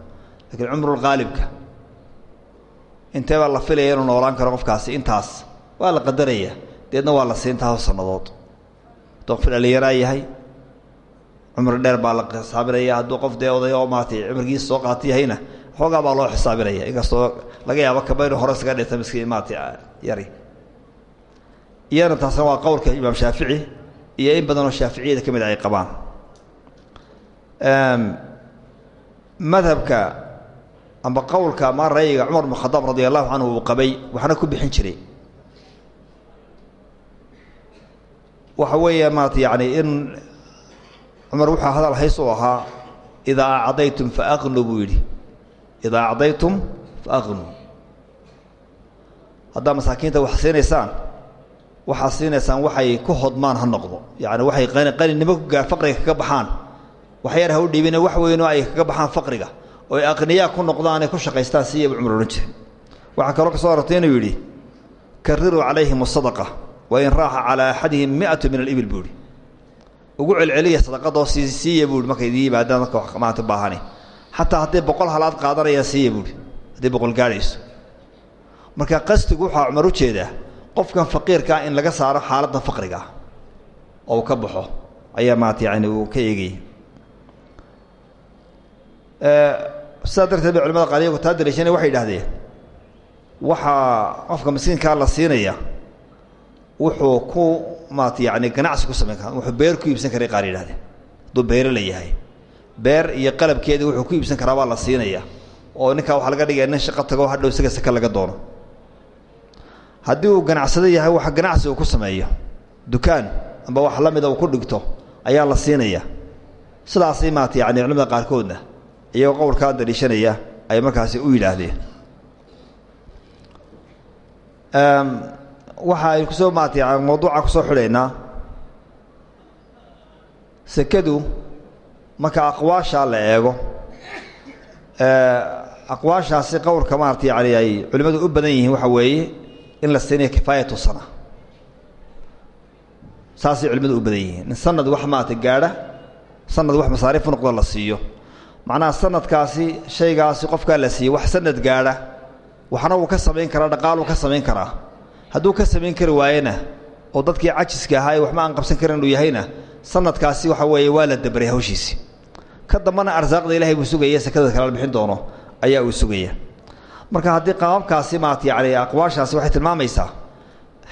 B: Lakiin cumrulqaalibka intee baa la filaya inuu noolaan karo qofkaasi? Intaas. Waa la qadaraya deedna waa la siin taasoo sannadood. Hadduu qof yahay. Cumri dheer baa la xisaabinaya. Hadduu qof dee oo maatay cumrigiisa soo qaata yahayna xoogaa baa loo xisaabinaya. Inkastoo laga yaabo kaba inu hore isaga dhinta miskiin maatay yari. Iyana taasna waa qowlka imaam shaafici iyo in badanoo shaaficiyada ka mid ay qabaan. Madhabka amba qowlka ama rayiga cumar bn khadaab radi allahu uu qabay waxna ku bixin jiray. Waxa weeya maarata yani in cumar wuxuu hadal hays u ahaa idaa acdaytum faaqnuu buu yidhi. Idaa acdaytum faaqnuu haddaa masaakiinta wax siinaysaan waxaad siinaysaan waxay ku hodmaan ha noqdo. Yani waxay qani qaninimo faqriga kaga baxaan. Waxyar ha u dhiibina wax weynoo ay kaga baxaan faqriga oo ay aqniyaa ku noqdaan ay ku shaqaystaan siiyaba cumar odhan kaloo ka soo arortay inuu yidhi kariruu calayhim asadaqa wain raaxa calaa axadihim miatu min alibil buu ihi ugu celceliya sadaqadoo sii siiya buui markay idii yimaadaan dadka wax maanta baahani. Xataa hadday boqol halaad qaadanayaan siiya buui hadday boqol gaadhayso. Marka qasdigu waxaa cumar u jeedaa qofkan faqiirkaa in laga saaro xaaladda faqriga oo uu ka baxo ayaa maata yani uu ka eegayay sidaa darteed ba culimada qaaliyagu taa daliishana waxay idhahdeen waxaa qofka miskiinkaa la siinaya wuxuu ku maata yani ganacsi ku samayn kara wuxuu beer ku iibsan karay qaar yidhahdeen hadduu beero la yahay beer iyo qalabkeedii wuxuu ku iibsan karaa baa la siinaya oo ninkaa waxaa laga dhigaya nin shaqo tago hadhow isaga saka laga doono. Haddii uu ganacsado yahay wax ganacsi uu ku sameeyo dukaan amba wax la mida uu ku dhigto ayaa la siinaya. Sidaasay maata yani culimada qaarkoodna iyagoo qowlkaa daliishanaya ay markaasi u yidhaahdeen. Waxa ay ku soo maata mawduuca ku soo xidhaynaa sekadu marka aqwaashaa la eego aqwaashaasi qowlka maarata yani ay culimmadu u badan yihiin waxa weeye in la siinayo kifaayatu sana. Saasay culimmadu u badan yihiin. In sanad wax maarata gaadha sanad wax masaariif u noqdo la siiyo macnaha sanadkaasi shaygaasi qofkaa la siiyey wax sanad gaadha. Waxna wuu ka samayn karaa dhaqaaluu ka samayn karaa. Hadduu ka samayn kari waayena oo dadkii cajiska ahaa ee waxma aan qabsan karin uu yahayna sanadkaasi waxa weeye waa la dabaray hawshiisi. Ka dambana arsaaqda ilahay buu sugaya sekada kala bixin doono ayaa uu sugaya. Marka haddii qaababkaasi maata yani aqwaashaasi waxay tilmaamaysaa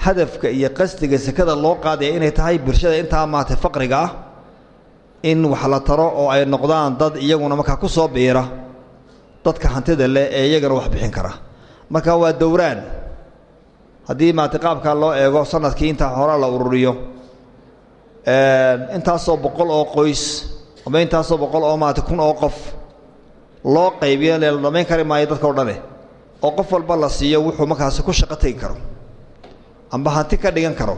B: hadafka iyo qasdiga sekada loo qaadaya inay tahay bulshada intaa maata faqriga ah in wax la taro oo ay noqdaan dad iyaguna markaa ku soo biira dadka hantida leh ee iyagana wax bixin kara. Marka waa dowraan. Haddii qaabkaa loo eego sannadkii intaa hore la ururiyo intaasoo boqol oo qoys ama intaasoo boqol oo maarata kun oo qof loo qaybiyo la dhamayn kari maayo dadka o dhane oo qof walba la siiyo wuxuu markaasi ku shaqo karo. Amba hanti ka dhigan karo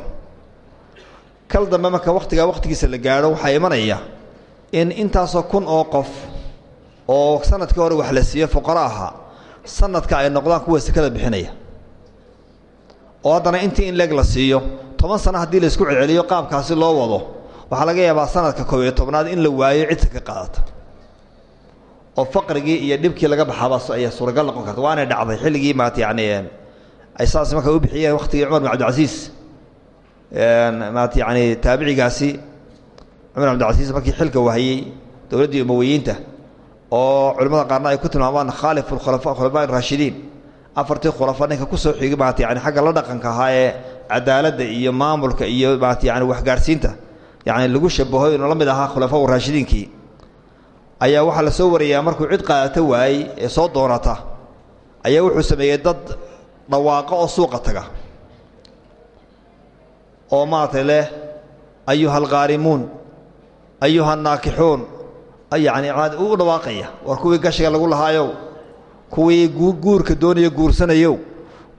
B: kal dambe marka wakhtigaa wakhtigiisa la gaadho waxaa imanaya in intaasoo kun oo qof oo sannadkii hore wax la siiyo fuqaro sanadka ay noqdaan kuwa sekada bixinaya. Oo haddana intii in leeg la siiyo toban sano haddii la isku celceliyo qaabkaasi loo wado waxaa laga yaabaa sanadka koob iyo tobnaad in la waayo cidka ka qaadata. Oo faqrigii iyo dhibkii laga baxaaba ayaa suuragal noqon karta. Waanay dhacday xilligii maarata yani ay saas marka u bixiyeen wakhtigii cumar bin cabdilcasiis maarata yani taabicigaasi cumar cabdilcasiis markii xilka wahayey dowladdii umawiyiinta oo culimmada qaarna ay ku tilmaamaan khaalifu khulafa khulafaa raashidiin. Afartii khulafa ninka ku soo xigay maarata yani xagga la dhaqanka ahaa ee cadaaladda iyo maamulka iyo maarata yani waxgaarsiinta yani lagu shabaho inuu la mid ahaa khulafaa raashidiinkii ayaa waxaa la soo warayaa markuu cid qaadata waayey ee soo doonata. Ayaa wuxuu sameeyey dad dhawaaqo oo suuqa taga oo maaragtay leh ayuha alkhaarimuun ayuha annaakixuun. Yacni u dhawaaqaya war kuwii gashiga lagu lahaayow kuwii guurka doonaya guursanayow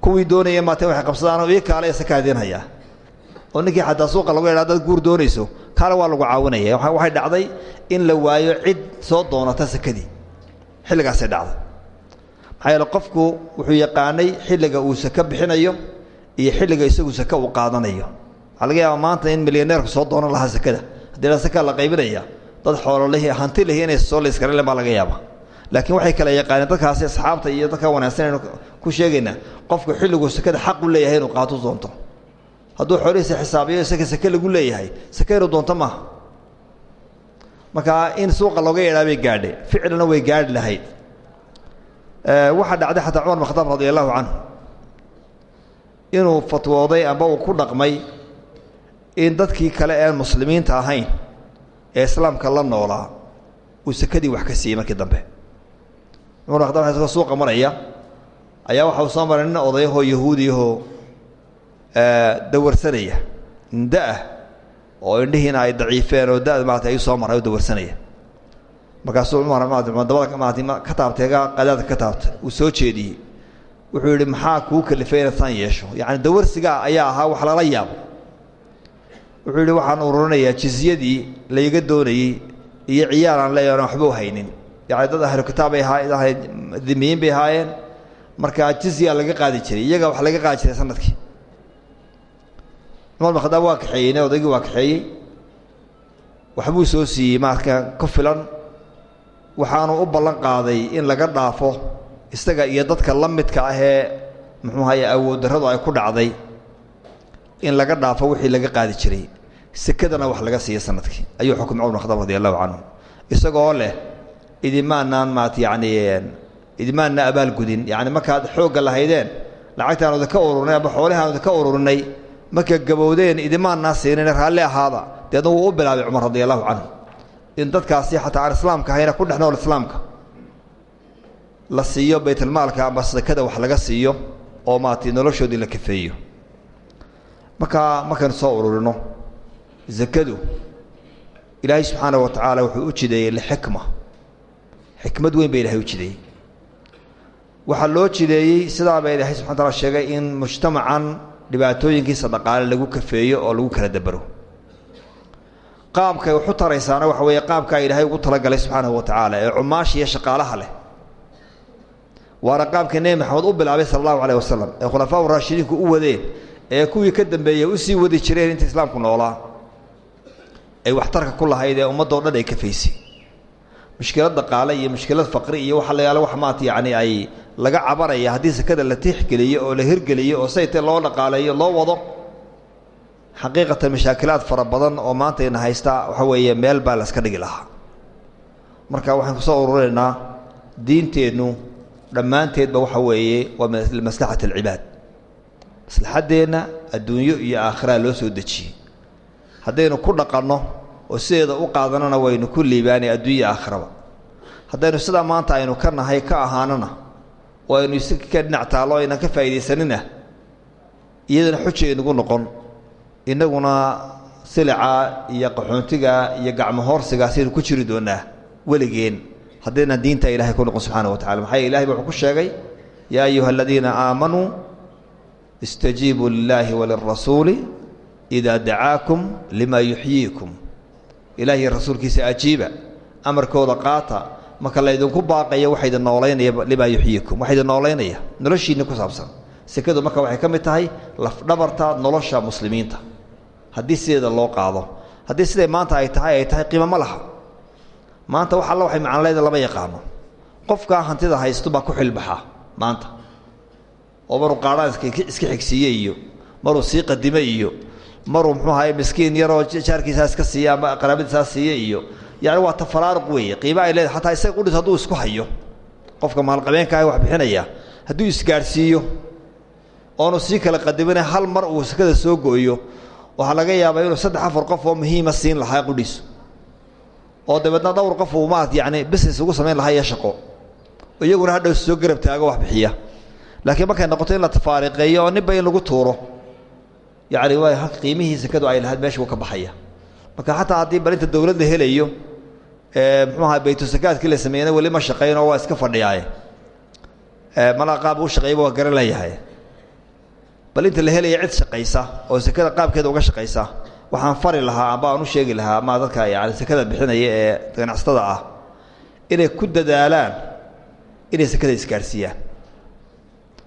B: kuwii doonaya maate waxay qabsadaanoo ii kaale ise kaadinhayaa oo ninkii xataa suuqa lagu yadhaa dad guur doonayso kaale waa lagu caawinaya. Waxay dhacday in la waayo cid soo doonata sakadii. Xilligaasay dhacday. Maxaa yeele qofku wuxuu yaqaanay xilliga uu saka bixinayo iyo xilliga isagu saka uu qaadanayo waxaa laga yaabaa maanta in milyaneerku soo doonan lahaa sakada. Haddii la saka la qaybinaya dad xoololihi hanti lihi inay soo layskaren baa laga yaaba laakiin waxay kala yaqaaneen dadkaasi asxaabta iyo dadka wanaagsan aynu ku sheegaynaa qofku xilliguu sakada xaq u leeyahay inuu qaato doonto. Hadduu xoolihiisa xisaabiyo isaga sake lagu leeyahay sake doonto maaha. Marka in suuqa looga yeedhaa bay ficilna way gaadhi lahayd waxaa dhacday xataa cumar bin khataab radi inuu fatwooday amba uu ku dhaqmay in dadkii kale ean muslimiinta ahayn ee islaamka la noolaa uu sakadii wax ka siiyey markii dambe. Isagoo suuqa maraya. Ayaa waxa uu soo maray nin odayahoo yahuudiyahoo dawarsanaya. Da'ah oo indhihiina ay daciifeen oo da maarata ay soo maray oo dawarsanaya. Markaasuu cumar maarata dabada maarata ka taabtay qadaadka ka taabtay uu soo jeediyey. Wuxuu yidhi maxaa kuu kalifay inaad yeesho? Yacni dawarsigaa ayaa ahaa wax lala yaabo wuxuu yidhi waxaan ururinayaa jizyadii layga doonayey iyo ciyaal aan leeyahan waxba u haynin. Yacni dad ahlu kitaab bay ahaa dimiyiin bay ahaayeen markaa jizyaa laga qaadi jiray iyaga wax laga qaadi jiray sannadkii. Cumar bin khadaab waa kaxeeyeyne odaygii waa kaxeeyey. Waxbuu soo siiyey marka ku filan waxaanu u ballan qaaday in laga dhaafo isaga iyo dadka la midka ah muxuu ahaye awood darradu ay ku dhacday in laga dhaafo wixii laga qaadi jiray sekadana wax laga siiya sannadkii. Ayuu xukumay cumar bin khadaab radi allahu canhu isagoo leh idimaanaan maat yacni idimaanna abaalgudin yacni markaad xoogga lahaydeen lacagtaanu idinka ururinay amba xoolihaanu idinka ururinay marka gabowdeen idimaannaa siinayna raalli ahaada. Deedna wuu bilaabay cumar radi allahu in dadkaasi xataa islaamka ahayna ku dhex islaamka. La siiyo baytulmaalka amba sakada wax laga siiyo oo maaragtay noloshoodii la kafeeyo markaa markaynu soo ururino sakadu ilaahay subxaanahu wa tacaala wuxuu u jideeyey lixikma. Xikmad weyn ba ilahay u jideeyey. Waxaa loo jideeyey sidaa baa ilaahay subxana tala sheegay in mujtamacan dhibaatooyinkiisa dhaqaale lagu kafeeyo oo lagu kala dabero qaabkay waxu taraysaana waxa weeye qaabkaa ilaahay ugu talagalay subxaanahu wa tacaala ee cumaasha iyo shaqaalaha leh. Waana qaabka nebi maxamed u bilaabay sala allahu caleyh wasalam ee khulafaa raashidiinku u wadeen ee kuwii ka dambeeyey u sii wadi jireen inta islaamku noolaa ay waxtarka ku lahayd ee ummaddao dhan ay kafaysay. Mushkilad dhaqaale iyo mushkilad faqri iyo waxa la yaalla wax maata yacni ay laga cabanaya haddii sakada la tiixgeliyo oo la hirgeliyo oo sayte loo dhaqaaleeyo loo wado xaqiiqatan mashaakilaad fara badan oo maanta ina haystaa waxa weeye meel baa la iska dhigi lahaa. Marka waxaan ku soo ururinaynaa diinteennu dhammaanteedba waxa weeye waa limaslaxat alcibaad maslaxaddeenna adduunyo iyo aakhiraa loo soo dejiyey haddaynu ku dhaqanno oo sideeda u qaadanana waynu ku liibaanay adduunya aakhiraba. Haddaynu sidaa maanta aynu ka nahay ka ahaanana oo aynu is ka dhinac taallo aynan ka faa'iidaysanina iyadana xuja inagu noqon. Innaguna silica iyo qaxoontiga iyo gacmo hoorsigaas aynu ku jiri doonaa weligeen haddaynan diinta ilahay ku noqon subxaana wa tacala maxaa ilahay ba wuxuu ku sheegay yaa ayuha aladiina aamanuu istajiibuu lilaahi walirasuuli idaa dacaakum limaa yuxyiikum ilaahiy rasuulkiisa ajiiba amarkooda qaata marka laydinku baaqaya waxa idin limaa yuxyiikum waxa idin noloshiinni ku saabsan sekadu marka waxay ka mid tahay lafdhabarta nolosha muslimiinta haddii sideeda loo qaado haddii siday maanta ay tahay ay tahay qiimo ma laha maanta wax alla waxay macnaleeda lama yaqaano qofkaa hantida haysto baa ku xilbaxaa maanta oo maruu qaadhaan iska xigsiiye iyo maruu sii qadime iyo maruu muxuu ahay miskiin yaroo jaarkiisaa iska siiya ama qaraabadiisaa siiye iyo yacni waa tafaraaruq weeye qiimo ay leedahay xataa isaga qudhis hadduu isku hayo qofka maalqabeenka ah wax bixinaya hadduu isgaadhsiiyo oonu sii kala qadimina hal mar uu sekada soo go'yo waxaa laga yaabaa inuu saddex afar qof oo muhiima siin lahaa qudhiisu oo dabeedna dhowr qof uu maat yacni business ugu samayn lahaa iyo shaqo. Iyaguna hadhow soo garab taago wax bixiya. Laakiin markay noqoto in la tafaariqeeyo oo ninba in lagu tuuro yacni waa qiimihii sekadu ay lahayd meesha uu ka baxaya. Marka xataa haddii barinta dowlad la helayo muxuu ahaa baytusakaadkii la sameeyena weli ma shaqaynoo waa iska fadhiyaaye. Malaa qaab u shaqeeyaba waa garan leeyahay. Bal inta la helaya cid shaqaysa oo sekada qaabkeeda uga shaqaysa waxaan fari lahaa amba aan u sheegi lahaa ama dadka yani sekada bixinaya ee ganacsatada ah inay ku dadaalaan inay sekada isgaadhsiiyaan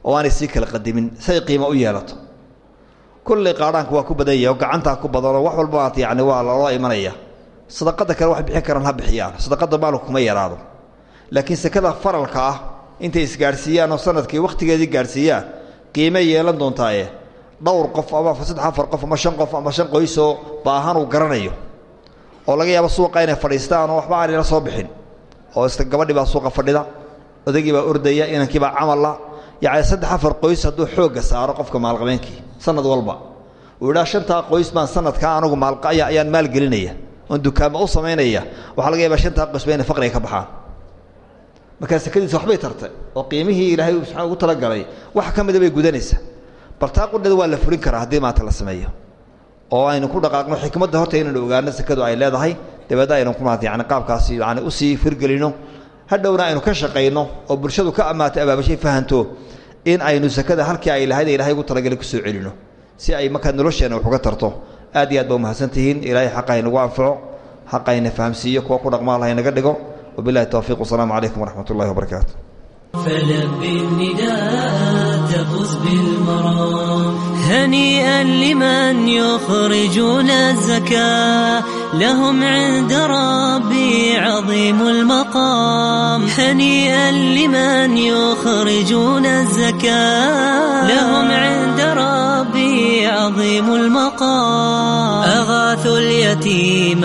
B: oo aanay sii kala qadimin say qiimo u yeelato kullay qaadhaanku waa ku badan yahay oo gacantaa ku badanoo wax walba maat yani waa loo imanaya. Sadaqada kale wax bixin karaan ha bixiyaan sadaqada maalku kuma yaraado. Laakiin sekada faralka ah intay isgaadhsiiyaan oo sannadkii wakhtigeedii gaadhsiiyaan qiimay yeelan doontaaye. Dhowr qof ama saddex afar qof ama shan qof ama shan qoysoo baahan uu garanayo. Oo laga yaabo suuqa inay fadhiistaan oo waxba aanayla soo bixin. Oo is gabadhii baa suuqa fadhida odaygii baa ordaya inankii baa camalla. Yacni saddex afar qoys hadduu xoogga saaro qofka maalqabeenkii sanad walba. Uu idhaa shantaa qoys baan sanadkaa anugu maalaya ayaan maalgelinaya oon dukaamo u samaynaya waxaa laga yaabaa shantaa qoys ba inay ka baxaan. Markaa sekadiisa waxbay tartay oo qiimihii ilaahay subxana ugu talagalay wax ka bay gudanaysaa. Bal taa qudheeda waa la fulin karaa haddii maanta la sameeyo. Oo aynu ku dhaqaaqno xikmadda horta inaynu ogaano sekadu ay leedahay dabeedna aynu yani qaabkaasi yani u sii firgelino. Hadhowna aynu ka shaqayno oo bulshadu ka ammaatay abaabashay fahanto in aynu sakada halkii ay lahayd ilahay ugu talagalay ku soo celino. Si ay markaa nolosheenna wax uga tarto aad iyo aad ba umahadsantihiin ilaahay xaqa haynagu anfaco xaqa hayna fahamsiiyo kuwa ku dhaqma alla ah haynaga dhigo. Wabilahi towfiiq wasalaamu
A: calaykum waraxmat ullahi wabarakaatu هنيئا لمن يخرجون الزكاة لهم عند ربي عظيم المقام هنيئا لمن يخرجون الزكاة لهم عند ربي عظيم المقام أغاثوا اليتيم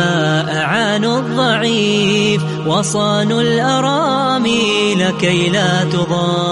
A: أعانوا الضعيف وصانوا الأرامل كي لا تضام